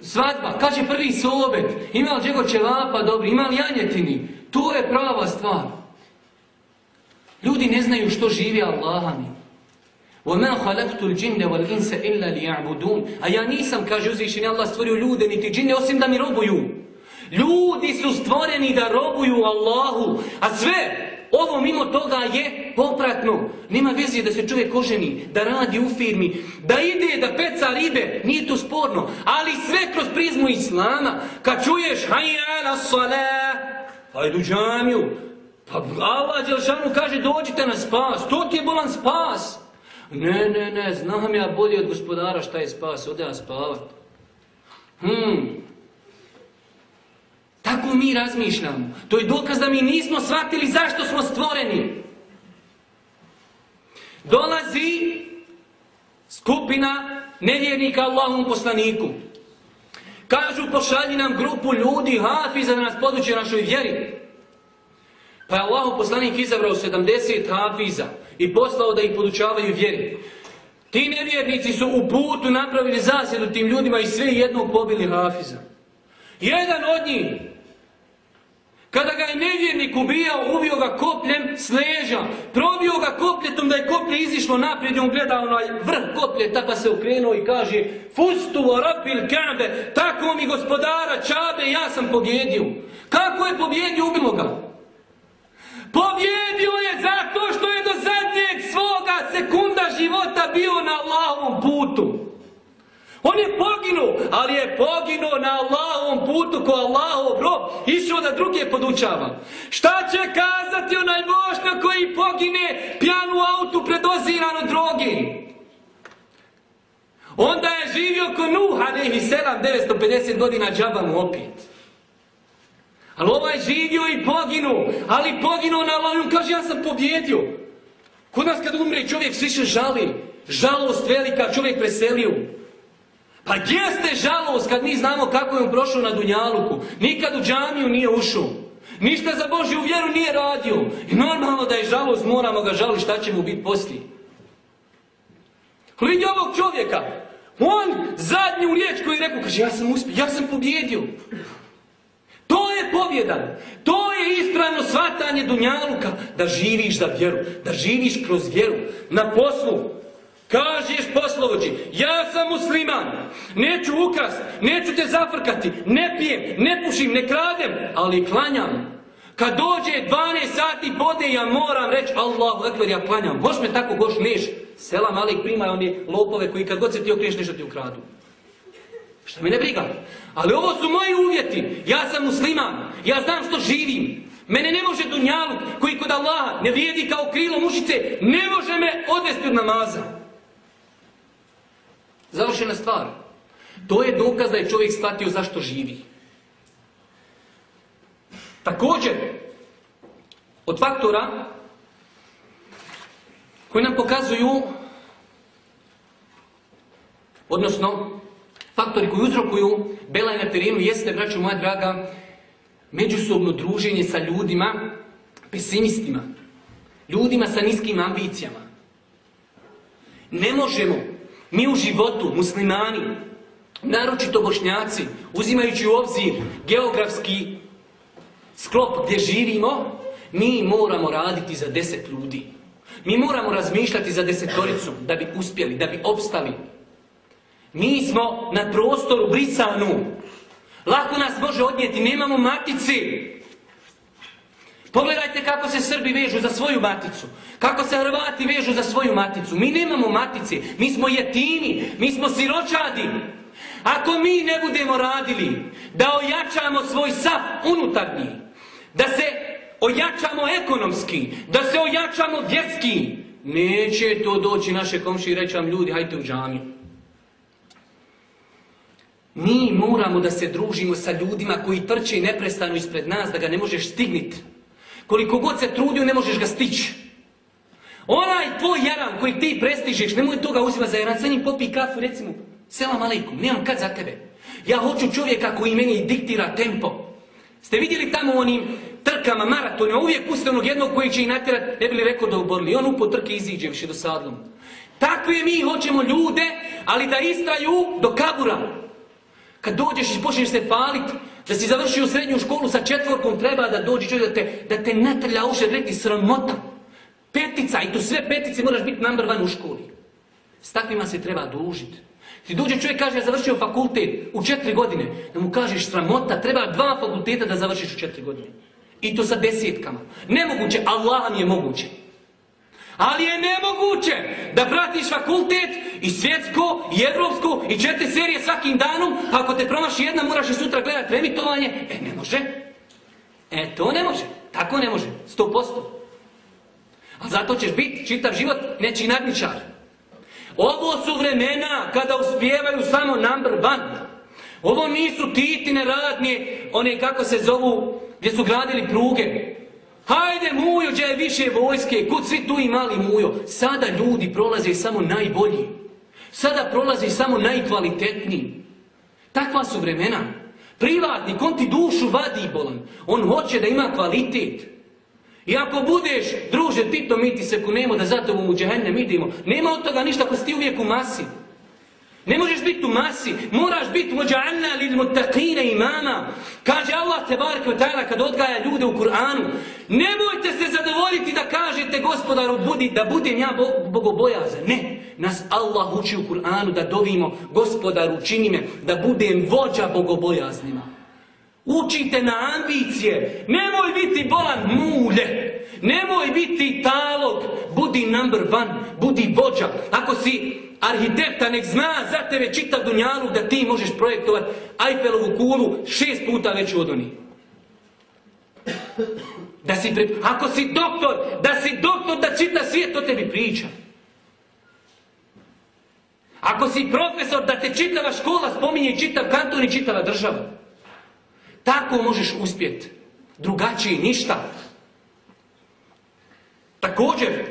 svadba, kad će prvi sobet? Ima li džego ćevapa dobri? Ima li janjetini? To je prava stvar. Ljudi ne znaju što živi Allaha mi. وَمَا خَلَقْتُ الْجِنَّ وَالْإِنسَ إِلَّا لِيَعْبُدُونَ A ja nisam, kaže uzvišeni Allah, stvorio ljude niti džine, osim da mi robuju. Ljudi su stvoreni da robuju Allahu, a sve ovo mimo toga je popratno. Nema veze da se čovjek oženi, da radi u firmi, da ide, da peca ribe, nije to sporno. Ali sve kroz prizmu Islama, kad čuješ hajja na salah, hajdu džamiju, pa Allah Đelšanu kaže dođite na spas, to ti je bolan spas. Ne, ne, ne, znam ja bolje od gospodara šta je spas, ode ja spavat. Hmm, tako mi razmišljamo. To je dokaz da mi nismo shvatili zašto smo stvoreni. Dolazi skupina nevjernika Allahom poslaniku. Kažu pošalji nam grupu ljudi, hafiza da nas poduče našoj vjeri. Pa je Allahom poslanik izabrao 70 hafiza i poslao da ih podučavaju vjeri. Ti nevjernici su u putu napravili zasjedu tim ljudima i sve jednog pobili hafiza. Jedan od njih kada ga je nevjernik ubijao, ubio ga kopljem s leža. Probio ga kopljetom da je koplje izišlo naprijed i on gleda onaj vrh kopljeta pa se okrenuo i kaže Fustu rapil kabe, tako mi gospodara čabe, ja sam pobjedio. Kako je pobjedio, ubilo ga? Pobjedio je zato što je do zadnjeg svoga sekunda života bio na Allahovom putu. On je poginuo, ali je poginuo na Allahovom putu ko Allahov rob, išao da druge podučava. Šta će kazati onaj vožnja koji pogine pjanu autu predoziran drogi? Onda je živio ko Nuh, 7, 950 godina džaba mu opet. Ali ovaj živio i poginuo, ali poginuo na Allah, on kaže ja sam pobjedio. Kod nas kad umre čovjek svi se žali, žalost velika, čovjek preselio. Pa gdje ste žalost kad mi znamo kako je on prošao na Dunjaluku? Nikad u džamiju nije ušao. Ništa za Božju vjeru nije radio. I normalno da je žalost, moramo ga žaliti šta će mu biti poslije. Vidi ovog čovjeka. On zadnju riječ koju je rekao, kaže ja sam uspio, ja sam pobjedio. To je pobjeda. To je ispravno svatanje Dunjaluka. Da živiš za vjeru. Da živiš kroz vjeru. Na poslu. Kažeš poslovođi, ja sam musliman, neću ukrast, neću te zafrkati, ne pijem, ne pušim, ne kradem, ali klanjam. Kad dođe 12 sati bode, ja moram reći Allahu ja klanjam. Boš me tako, boš neš. Selam Alik prima oni lopove koji kad god se ti okriješ nešto ti ukradu. Šta me ne briga? Ali ovo su moji uvjeti. Ja sam musliman. Ja znam što živim. Mene ne može dunjaluk koji kod Allaha ne vrijedi kao krilo mušice, ne može me odvesti od namaza. Završena stvar. To je dokaz da je čovjek shvatio zašto živi. Također, od faktora koji nam pokazuju, odnosno, faktori koji uzrokuju belaj na terenu jeste, braću moja draga, međusobno druženje sa ljudima, pesimistima, ljudima sa niskim ambicijama. Ne možemo mi u životu, muslimani, naročito bošnjaci, uzimajući u obzir geografski sklop gdje živimo, mi moramo raditi za deset ljudi. Mi moramo razmišljati za desetoricu da bi uspjeli, da bi opstali. Mi smo na prostoru brisanu. Lako nas može odnijeti, nemamo matici. Pogledajte kako se Srbi vežu za svoju maticu. Kako se Hrvati vežu za svoju maticu. Mi nemamo matice. Mi smo jetini. Mi smo siročadi. Ako mi ne budemo radili da ojačamo svoj saf unutarnji, da se ojačamo ekonomski, da se ojačamo vjetski, neće to doći naše komši i reći vam ljudi, hajte u džamiju. Mi moramo da se družimo sa ljudima koji trče neprestano ispred nas, da ga ne možeš stigniti Koliko god se trudio, ne možeš ga stići. Onaj tvoj jaran koji ti prestižeš, nemoj toga uzima za jaran, sa njim popij kafu, recimo, selam aleikum, nemam kad za tebe. Ja hoću čovjeka koji meni diktira tempo. Ste vidjeli tamo onim trkama, maratonima, uvijek puste onog jednog koji će ih natjerat, ne bi li rekao da oborili. On upo trke iziđe više do sadlom. Takve mi hoćemo ljude, ali da istraju do kabura. Kad dođeš i počneš se falit, da si završio srednju školu sa četvorkom, treba da dođe čovjek da te, da te natrlja uše, rekli sramota. Petica, i to sve petice moraš biti number one u školi. S takvima se treba družiti. Ti dođe čovjek kaže ja završio fakultet u četiri godine, da mu kažeš sramota, treba dva fakulteta da završiš u četiri godine. I to sa desetkama. Nemoguće, Allah mi je moguće. Ali je nemoguće da pratiš fakultet i svjetsko, i evropsko, i četiri serije svakim danom, pa ako te promaši jedna, moraš i sutra gledati remitovanje. E, ne može. E, to ne može. Tako ne može. Sto posto. A zato ćeš biti čitav život nečiji nadničar. Ovo su vremena kada uspijevaju samo number one. Ovo nisu titine radnje, one kako se zovu, gdje su gradili pruge. Hajde mujo, gdje je više vojske, kud svi tu imali mujo. Sada ljudi prolaze samo najbolji. Sada prolaze samo najkvalitetniji. Takva su vremena. Privatnik, on ti dušu vadi bolan. On hoće da ima kvalitet. I ako budeš, druže, Tito, mi ti se kunemo da za tobom u džehennem idemo. Nema od toga ništa ako si ti uvijek u masi. Ne možeš biti u masi, moraš biti muđa'anna lil mutaqine imama. Kaže Allah te barke ta'ala kad odgaja ljude u Kur'anu. Nemojte se zadovoljiti da kažete gospodaru budi, da budem ja bo, bogobojazan. Ne, nas Allah uči u Kur'anu da dovimo gospodaru čini me da budem vođa bogobojaznima. Učite na ambicije. Nemoj biti bolan mulje. Nemoj biti talog. Budi number one. Budi vođa. Ako si arhitekta, nek zna za tebe čitav dunjalu da ti možeš projektovati Eiffelovu kulu šest puta veću od onih. Da si pre... Ako si doktor, da si doktor da čita svijet o tebi priča. Ako si profesor, da te čitava škola spominje čitav kanton i čitava država. Tako možeš uspjeti. Drugačiji ništa. Također,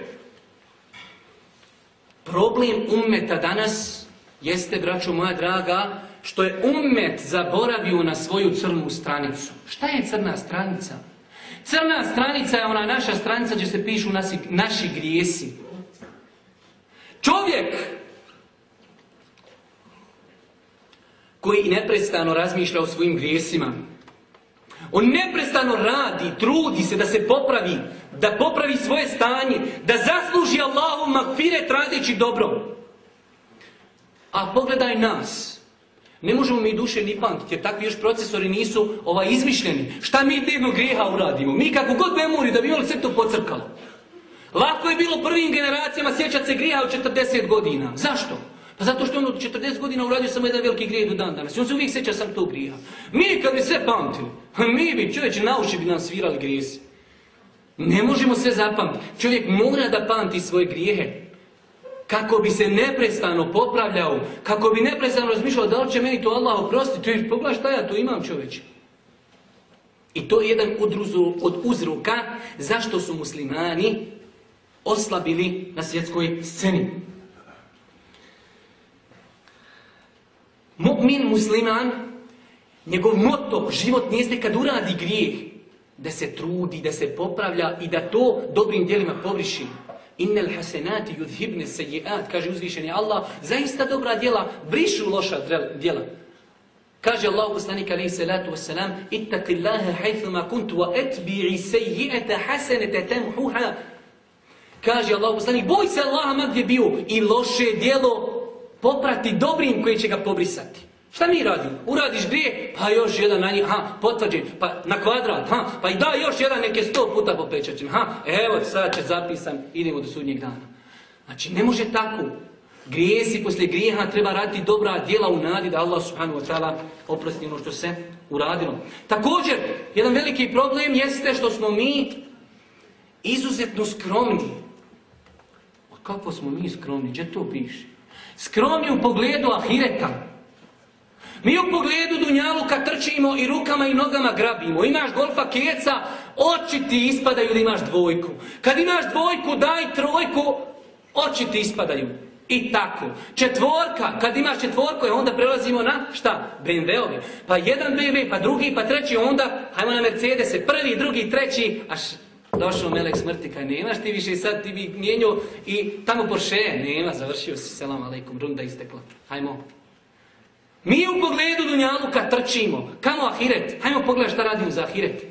problem ummeta danas jeste, braćo moja draga, što je ummet zaboravio na svoju crnu stranicu. Šta je crna stranica? Crna stranica je ona naša stranica gdje se pišu nasi, naši grijesi. Čovjek koji neprestano razmišlja o svojim grijesima, on neprestano radi, trudi se da se popravi, da popravi svoje stanje, da zasluži Allahom magfiret radeći dobro. A pogledaj nas. Ne možemo mi duše ni pamtiti, jer takvi još procesori nisu ovaj, izmišljeni. Šta mi dnevno grijeha uradimo? Mi kako god memori da bi imali sve to pocrkalo. Lako je bilo prvim generacijama sjećati se grijeha od 40 godina. Zašto? Pa zato što on od 40 godina uradio samo jedan veliki grijeh do dan danas. I on se uvijek sjeća sam to grijeha. Mi kad bi sve pamtili, mi bi čovječe na uši bi nam svirali grijesi. Ne možemo sve zapamtiti. Čovjek mora da pamti svoje grijehe. Kako bi se neprestano popravljao, kako bi neprestano razmišljao da li će meni to Allah oprostiti. Pogledaj šta ja tu imam čovječe. I to je jedan od uzroka zašto su muslimani oslabili na svjetskoj sceni. Mu'min musliman, njegov moto, život nije kad uradi grijeh, da se trudi, da se popravlja i da to dobrim djelima pobriši. Innel hasenati yudhibne sejiat, kaže uzvišeni Allah, zaista dobra djela brišu loša djela. Kaže Allah poslanik alaihi salatu wasalam, ittaqi Allahe hajthuma kuntu wa etbi'i seji'ata hasenete temhuha. Kaže Allah poslanik, boj se Allaha ma gdje bio i loše djelo poprati dobrim koji će ga pobrisati. Šta mi radimo? Uradiš grije, pa još jedan na njih, ha, potvrđen, pa na kvadrat, ha, pa i da još jedan neke sto puta popečačen, ha, evo sad će zapisan, idemo do sudnjeg dana. Znači, ne može tako. Grijesi poslije grijeha treba raditi dobra djela u nadi da Allah subhanahu wa ta'ala oprosti ono što se uradilo. Također, jedan veliki problem jeste što smo mi izuzetno skromni. Kako smo mi skromni? Gdje to piše? Skromni u pogledu ahireta. Mi u pogledu Dunjaluka trčimo i rukama i nogama grabimo. Imaš golfa keca, oči ti ispadaju da imaš dvojku. Kad imaš dvojku, daj trojku, oči ti ispadaju. I tako. Četvorka, kad imaš četvorku, onda prelazimo na šta? BMW-ovi. Pa jedan BMW, pa drugi, pa treći, onda hajmo na Mercedese. Prvi, drugi, treći, až došao melek smrti, kaj nemaš ti više sad ti bi mijenio i tamo Porsche, nema, završio si, selam aleikum, runda istekla. Hajmo. Mi u pogledu Dunjaluka trčimo. Kamo ahiret? Hajmo pogledaj šta radimo za ahiret.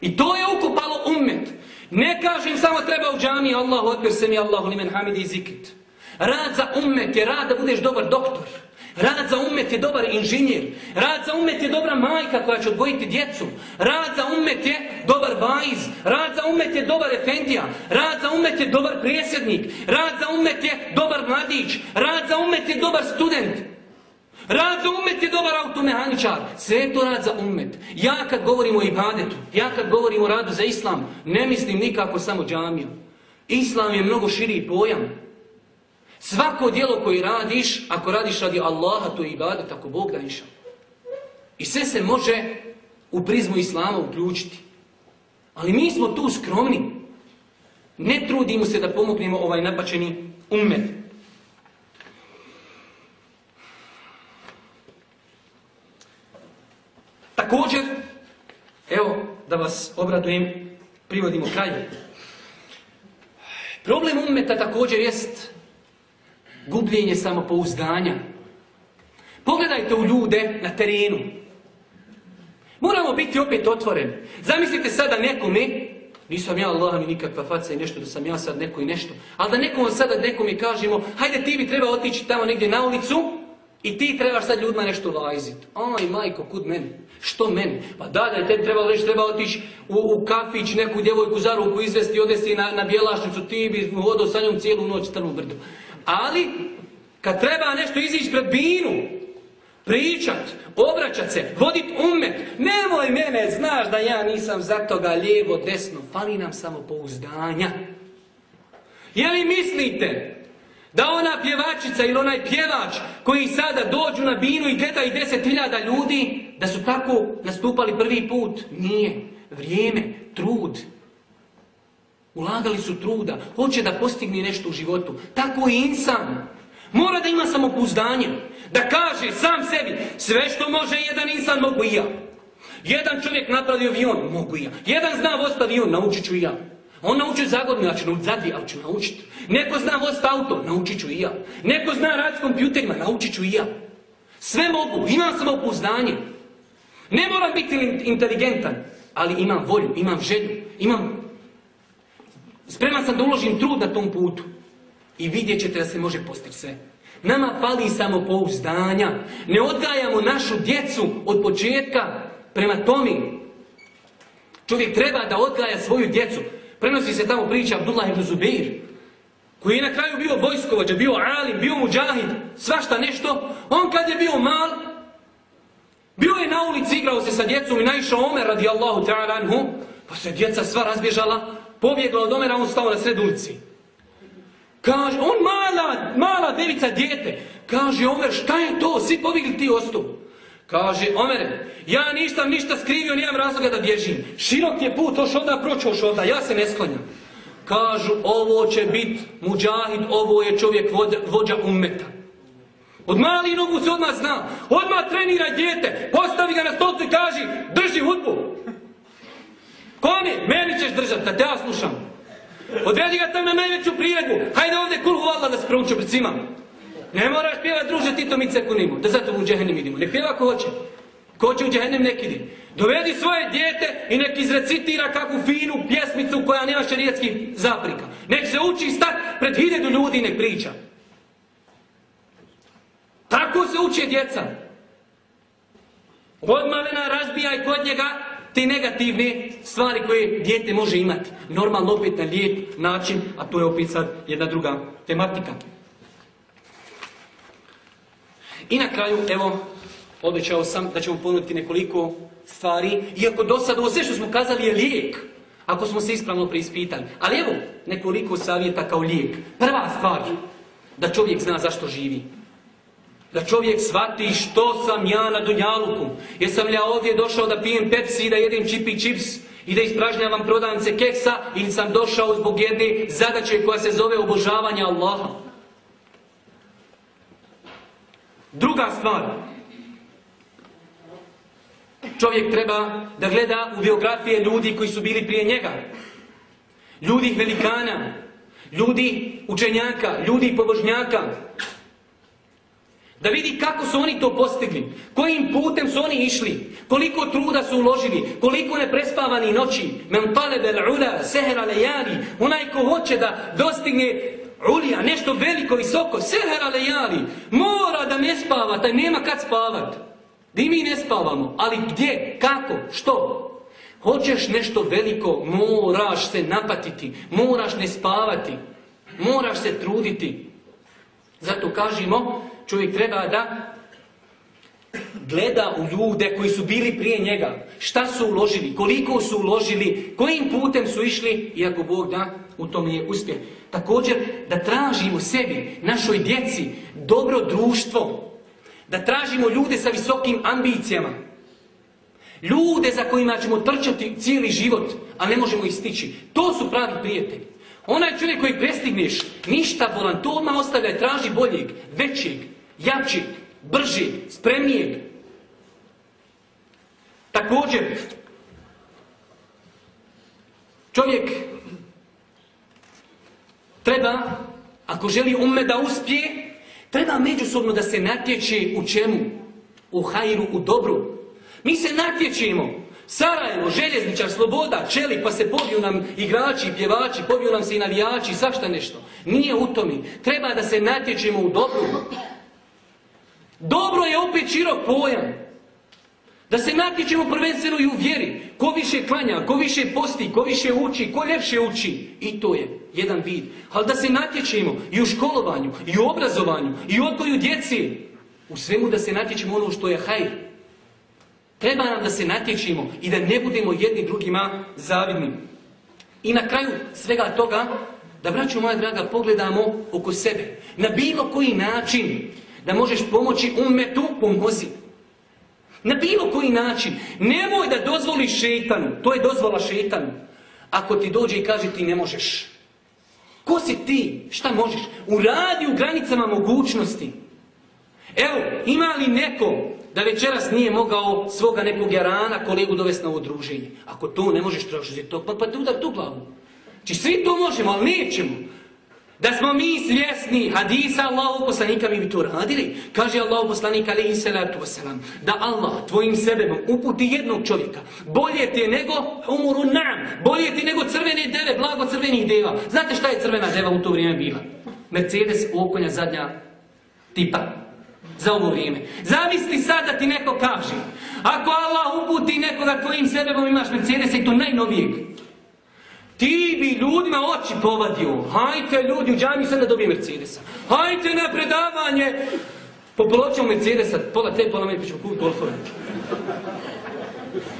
I to je ukupalo ummet. Ne kažem samo treba u džami Allahu odbir se mi Allahu limen hamidi zikrit. Rad za ummet je rad da budeš dobar doktor. Rad za ummet je dobar inženjer. Rad za ummet je dobra majka koja će odgojiti djecu. Rad za ummet je dobar bajz. Rad za ummet je dobar efendija. Rad za ummet je dobar prijesjednik. Rad za ummet je dobar mladić. Rad za ummet je dobar student. Rad za ummet je dobar automehaničar. Sve to rad za ummet. Ja kad govorim o ibadetu, ja kad govorim o radu za islam, ne mislim nikako samo džamiju. Islam je mnogo širi pojam. Svako djelo koji radiš, ako radiš radi Allaha, to je ibadet, ako Bog da iša. I sve se može u prizmu Islama uključiti. Ali mi smo tu skromni. Ne trudimo se da pomognemo ovaj napačeni ummet. Također, evo da vas obradujem, privodimo kraju. Problem ummeta također jest gubljenje samopouzdanja. Pogledajte u ljude na terenu. Moramo biti opet otvoreni. Zamislite sada nekome, nisam ja Allah mi nikakva faca i nešto da sam ja sad neko i nešto, ali da nekom sada nekom i kažemo, hajde ti bi trebao otići tamo negdje na ulicu i ti trebaš sad ljudima nešto lajziti. Aj majko, kud meni? Što meni? Pa da, da je tebi trebalo reći, treba otići u, u kafić, neku djevojku za ruku izvesti, odesti na, na bjelašnicu, ti bi hodao sa njom cijelu noć trnu brdu. Ali, kad treba nešto izići pred binu, pričat, obraćat se, vodit umet, nemoj mene, znaš da ja nisam za toga lijevo, desno, fali nam samo pouzdanja. Je li mislite da ona pjevačica ili onaj pjevač koji sada dođu na binu i gledaju deset hiljada ljudi, da su tako nastupali prvi put? Nije. Vrijeme, trud. Ulagali su truda. Hoće da postigne nešto u životu. Tako i insan. Mora da ima samopouzdanje. Da kaže sam sebi, sve što može jedan insan mogu i ja. Jedan čovjek napravi avion, mogu i ja. Jedan zna voziti avion, naučit ću i ja. On nauči za godinu, ja ću naučiti za dvije, ali ću naučiti. Neko zna voziti auto, naučit ću i ja. Neko zna raditi s kompjuterima, naučit ću i ja. Sve mogu, imam samopouzdanje. Ne moram biti inteligentan, ali imam volju, imam želju, imam... Spreman sam da uložim trud na tom putu. I vidjet ćete da se može postići sve. Nama fali samopouzdanja. Ne odgajamo našu djecu od početka prema tomi. Čovjek treba da odgaja svoju djecu. Prenosi se tamo priča Abdullah ibn Zubeir, koji je na kraju bio vojskovođa, bio alim, bio muđahid, svašta nešto. On kad je bio mal, bio je na ulici, igrao se sa djecom i naišao Omer radijallahu ta'ala anhu, pa se djeca sva razbježala, pobjegla od Omera, on stao na sred ulici. Kaže, on mala, mala devica dijete. Kaže, Omer, šta je to? Svi pobjegli ti ostu. Kaže, Omer, ja nisam ništa skrivio, nijem razloga da bježim. Širok je put, oš onda proći, oš onda, ja se ne sklanjam. Kažu, ovo će biti muđahid, ovo je čovjek vođa, vođa ummeta. Od malih nogu se odmah zna. Odmah trenira dijete, postavi ga na stolcu i kaži, drži hudbu. Koni, meni ćeš držati, da te ja slušam. Odredi ga tamo na najveću priredbu. Hajde ovdje kulhu Allah da se proučio pred svima. Ne moraš pjevat druže ti to mi cekunimo. Da zato u džehennem idemo. Nek pjeva ko hoće. Ko hoće u džehennem nek idi. Dovedi svoje dijete i nek izrecitira kakvu finu pjesmicu koja nema šarijetskih zaprika. Nek se uči stat pred hiljadu ljudi i nek priča. Tako se uče djeca. Odmalena razbijaj kod njega te negativne stvari koje dijete može imati. Normalno opet na lijep način, a to je opet sad jedna druga tematika. I na kraju, evo, obećao sam da ćemo ponuditi nekoliko stvari, iako do sada ovo sve što smo kazali je lijek, ako smo se ispravno preispitali. Ali evo, nekoliko savjeta kao lijek. Prva stvar, da čovjek zna zašto živi. Da čovjek shvati što sam ja na Dunjaluku. Jesam li ja ovdje došao da pijem Pepsi i da jedem čipi čips i da ispražnjavam prodavnice keksa ili sam došao zbog jedne zadaće koja se zove obožavanje Allaha. Druga stvar. Čovjek treba da gleda u biografije ljudi koji su bili prije njega. Ljudi velikana, ljudi učenjaka, ljudi pobožnjaka. Da vidi kako su oni to postigli, kojim putem su oni išli, koliko truda su uložili, koliko neprespavani noći, men talebel ula, sehera lejali, onaj ko hoće da dostigne ulija, nešto veliko, visoko, sehera lejali, mora da ne spava, taj nema kad spavat. Di mi ne spavamo, ali gdje, kako, što? Hoćeš nešto veliko, moraš se napatiti, moraš ne spavati, moraš se truditi. Zato kažemo, čovjek treba da gleda u ljude koji su bili prije njega. Šta su uložili, koliko su uložili, kojim putem su išli i ako Bog da, u tom je uspjeh. Također da tražimo sebi, našoj djeci, dobro društvo. Da tražimo ljude sa visokim ambicijama. Ljude za kojima ćemo trčati cijeli život, a ne možemo ih stići. To su pravi prijatelji. Onaj čovjek koji prestigneš, ništa volan, to odmah ostavlja, traži boljeg, većeg, jačeg, bržeg, spremnijeg. Također, čovjek treba, ako želi ume da uspije, treba međusobno da se natječe u čemu? U hajru, u dobru. Mi se natječemo. Sarajevo, željezničar, sloboda, čeli, pa se pobiju nam igrači, pjevači, pobiju nam se i navijači, svašta nešto. Nije u tome. Treba da se natječemo u dobru. Dobro je opet širok pojam. Da se natječemo prvenstveno i u vjeri. Ko više klanja, ko više posti, ko više uči, ko ljepše uči. I to je jedan vid. Ali da se natječemo i u školovanju, i u obrazovanju, i u odgoju djeci. U svemu da se natječemo ono što je hajr. Treba nam da se natječimo i da ne budemo jedni drugima zavidni. I na kraju svega toga, da braću moja draga pogledamo oko sebe. Na bilo koji način da možeš pomoći ummetu, pomozi. Na bilo koji način. Nemoj da dozvoliš šetanu. To je dozvola šetanu. Ako ti dođe i kaže ti ne možeš. Ko si ti? Šta možeš? Uradi u granicama mogućnosti. Evo, ima li neko da večeras nije mogao svoga nekog jarana kolegu dovesti na ovo druženje? Ako to ne možeš tražiti to, pa, pa te udar tu glavu. Či svi to možemo, ali nećemo. Da smo mi svjesni hadisa Allahu poslanika, mi bi to radili. Kaže Allahu poslanik alaihi salatu wasalam, da Allah tvojim sebebom uputi jednog čovjeka. Bolje ti je nego umuru nam, bolje ti nego crvene deve, blago crvenih deva. Znate šta je crvena deva u to vrijeme bila? Mercedes okonja zadnja tipa za ovo vrijeme. Zamisli sad da ti neko kaže, ako Allah uputi nekoga tvojim sebebom imaš Mercedes i to najnovijeg, ti bi ljudima oči povadio. Hajte ljudi u džami sad da dobije Mercedesa. Hajte na predavanje. Po poloćemo Mercedesa, pola te, pola meni, pa ćemo kupiti golfove.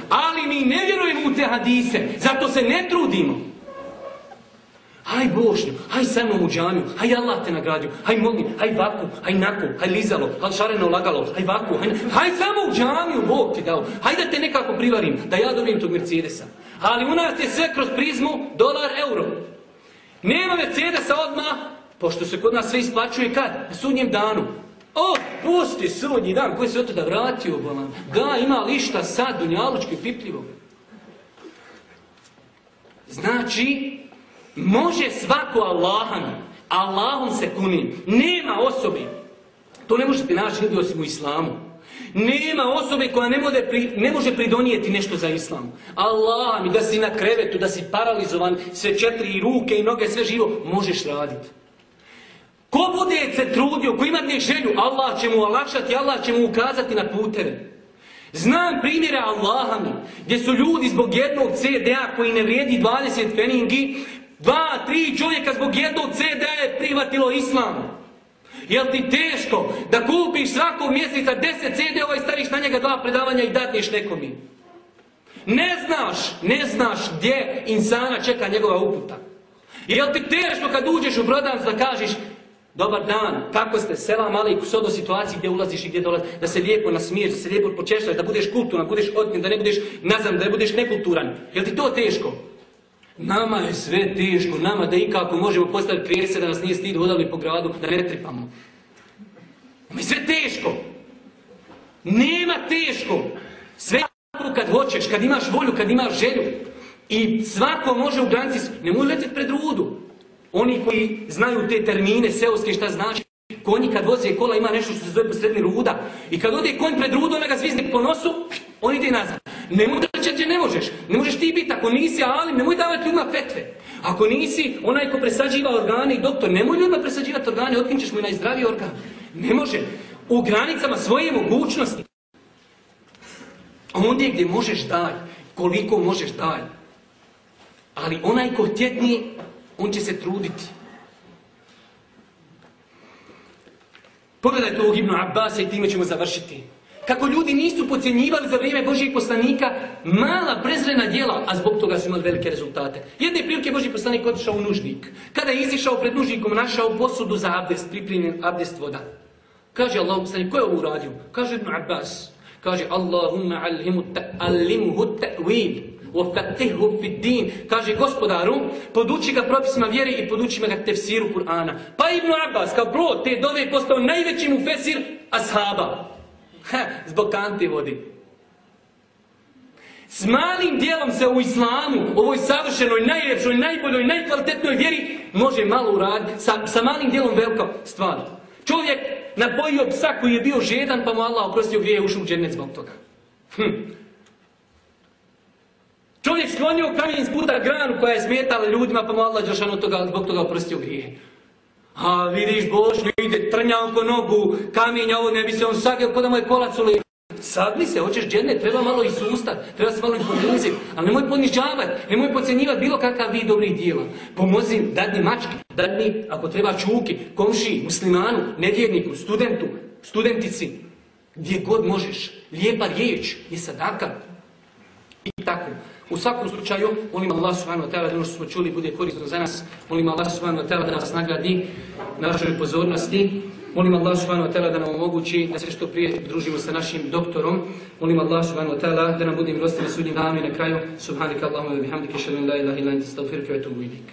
Ali mi ne vjerujemo u te hadise, zato se ne trudimo. Haj Bošnju, haj sa mnom u džamiju, haj Allah te nagradio, haj molim, haj vaku, haj naku, haj lizalo, haj šareno lagalo, haj vaku, haj, haj samo u džamiju, Bog ti dao, haj da te nekako privarim, da ja dobijem tog Mercedesa. Ali u nas je sve kroz prizmu dolar, euro. Nema Mercedesa odmah, pošto se kod nas sve isplaćuje kad? Na sudnjem danu. O, pusti sudnji dan, koji se od tada vratio, bolan. Da, ima lišta sad, dunjalučki, pipljivo. Znači, može svako Allahan, Allahom se kunim. Nema osobi. To ne možete naći nigdje osim u islamu. Nema osobe koja ne može, pri, ne može pridonijeti nešto za islam. Allah mi da si na krevetu, da si paralizovan, sve četiri ruke i noge, sve živo, možeš raditi. Ko bude se trudio, ko ima želju, Allah će mu olakšati, Allah će mu ukazati na puteve. Znam primjere Allaha mi, gdje su ljudi zbog jednog CD-a koji ne vrijedi 20 feningi, dva, tri čovjeka zbog jednog CD-a je privatilo islam. Jel ti teško da kupiš svakog mjeseca 10 CD-ova i staviš na njega dva predavanja i datneš nekomi? Ne znaš, ne znaš gdje insana čeka njegova uputa. Jel ti teško kad uđeš u brodanac da kažeš Dobar dan, kako ste? Selam alaikum, sve do situacije gdje ulaziš i gdje dolaziš, da se lijepo nasmiješ, da se lijepo počešljaš, da budeš kulturan, da budeš otmjen, da ne budeš nazam, da ne budeš nekulturan. Jel ti to teško? Nama je sve teško, nama da ikako možemo postaviti prijese da nas nije stid hodali po gradu, da ne tripamo. Nama je sve teško. Nema teško. Sve tako kad hoćeš, kad imaš volju, kad imaš želju. I svako može u granici, nemoj letiti pred rudu. Oni koji znaju te termine seoske šta znači, konji kad voze kola ima nešto što se zove posredni ruda. I kad ode konj pred rudu, ona ga zvizne po nosu, on ide nazad. Nemoj da će, ne možeš. Ne možeš ti biti, ako nisi alim, nemoj davati ljudima fetve. Ako nisi onaj ko presađiva organe i doktor, nemoj ljudima presađivati organe, otkinčeš mu i najzdraviji organ. Ne može. U granicama svoje mogućnosti. Ondje gdje možeš daj, koliko možeš daj. Ali onaj ko tjetni, on će se truditi. Pogledajte ovog Ibnu Abbasa i time ćemo završiti. Kako ljudi nisu pocijenjivali za vrijeme Božijeg poslanika mala prezrena djela, a zbog toga su imali velike rezultate. Jedne prilike Božji poslanik otišao u nužnik. Kada je izišao pred nužnikom, našao posudu za abdest, pripremljen abdest voda. Kaže Allah poslanik, ko je ovo uradio? Kaže Ibn Abbas. Kaže Allahumma allimhu ta'wil وَفَقِهُ فِي din Kaže gospodaru, poduči ga propisima vjere i poduči ga tefsiru Kur'ana. Pa Ibn Abbas, kao plod te dove je postao najveći mu fesir ashaba. Ha, zbog kanti vodi. S malim dijelom se u islamu, ovoj savršenoj, najljepšoj, najboljoj, najkvalitetnoj vjeri, može malo uraditi. Sa, sa malim dijelom velika stvar. Čovjek napojio psa koji je bio žedan, pa mu Allah oprostio grije ušao u džennet zbog toga. Hm. Čovjek sklonio kamen iz puta granu koja je smetala ljudima, pa mu Allah Đelšanu toga, zbog toga oprostio grije. A vidiš, Bošno ide, trnja oko nogu, kamenja ovo, ne bi se on sagio, kod da mu je kolac u Sagni se, hoćeš džene, treba malo isustat, treba se malo pomuziti, ali nemoj ponižavati, nemoj pocenjivati bilo kakav vid dobrih dijela. Pomozi dadni mački, dadni, ako treba čuki, komši, muslimanu, nevjerniku, studentu, studentici, gdje god možeš. Lijepa riječ je sadaka. I tako. U svakom slučaju, molim Allah subhanahu wa ta'ala da ono što smo čuli bude korisno za nas. Molim Allah subhanahu wa ta'ala da nas nagradi na našoj pozornosti. Molim Allah subhanahu wa ta'ala da nam omogući da se što prije družimo sa našim doktorom. Molim Allah subhanahu wa ta'ala da nam bude milostiv sudnjim danu i na kraju. Subhanika Allahumma wa bihamdika, shalom la ilaha illa anta astaghfiruka wa atubu ilayk.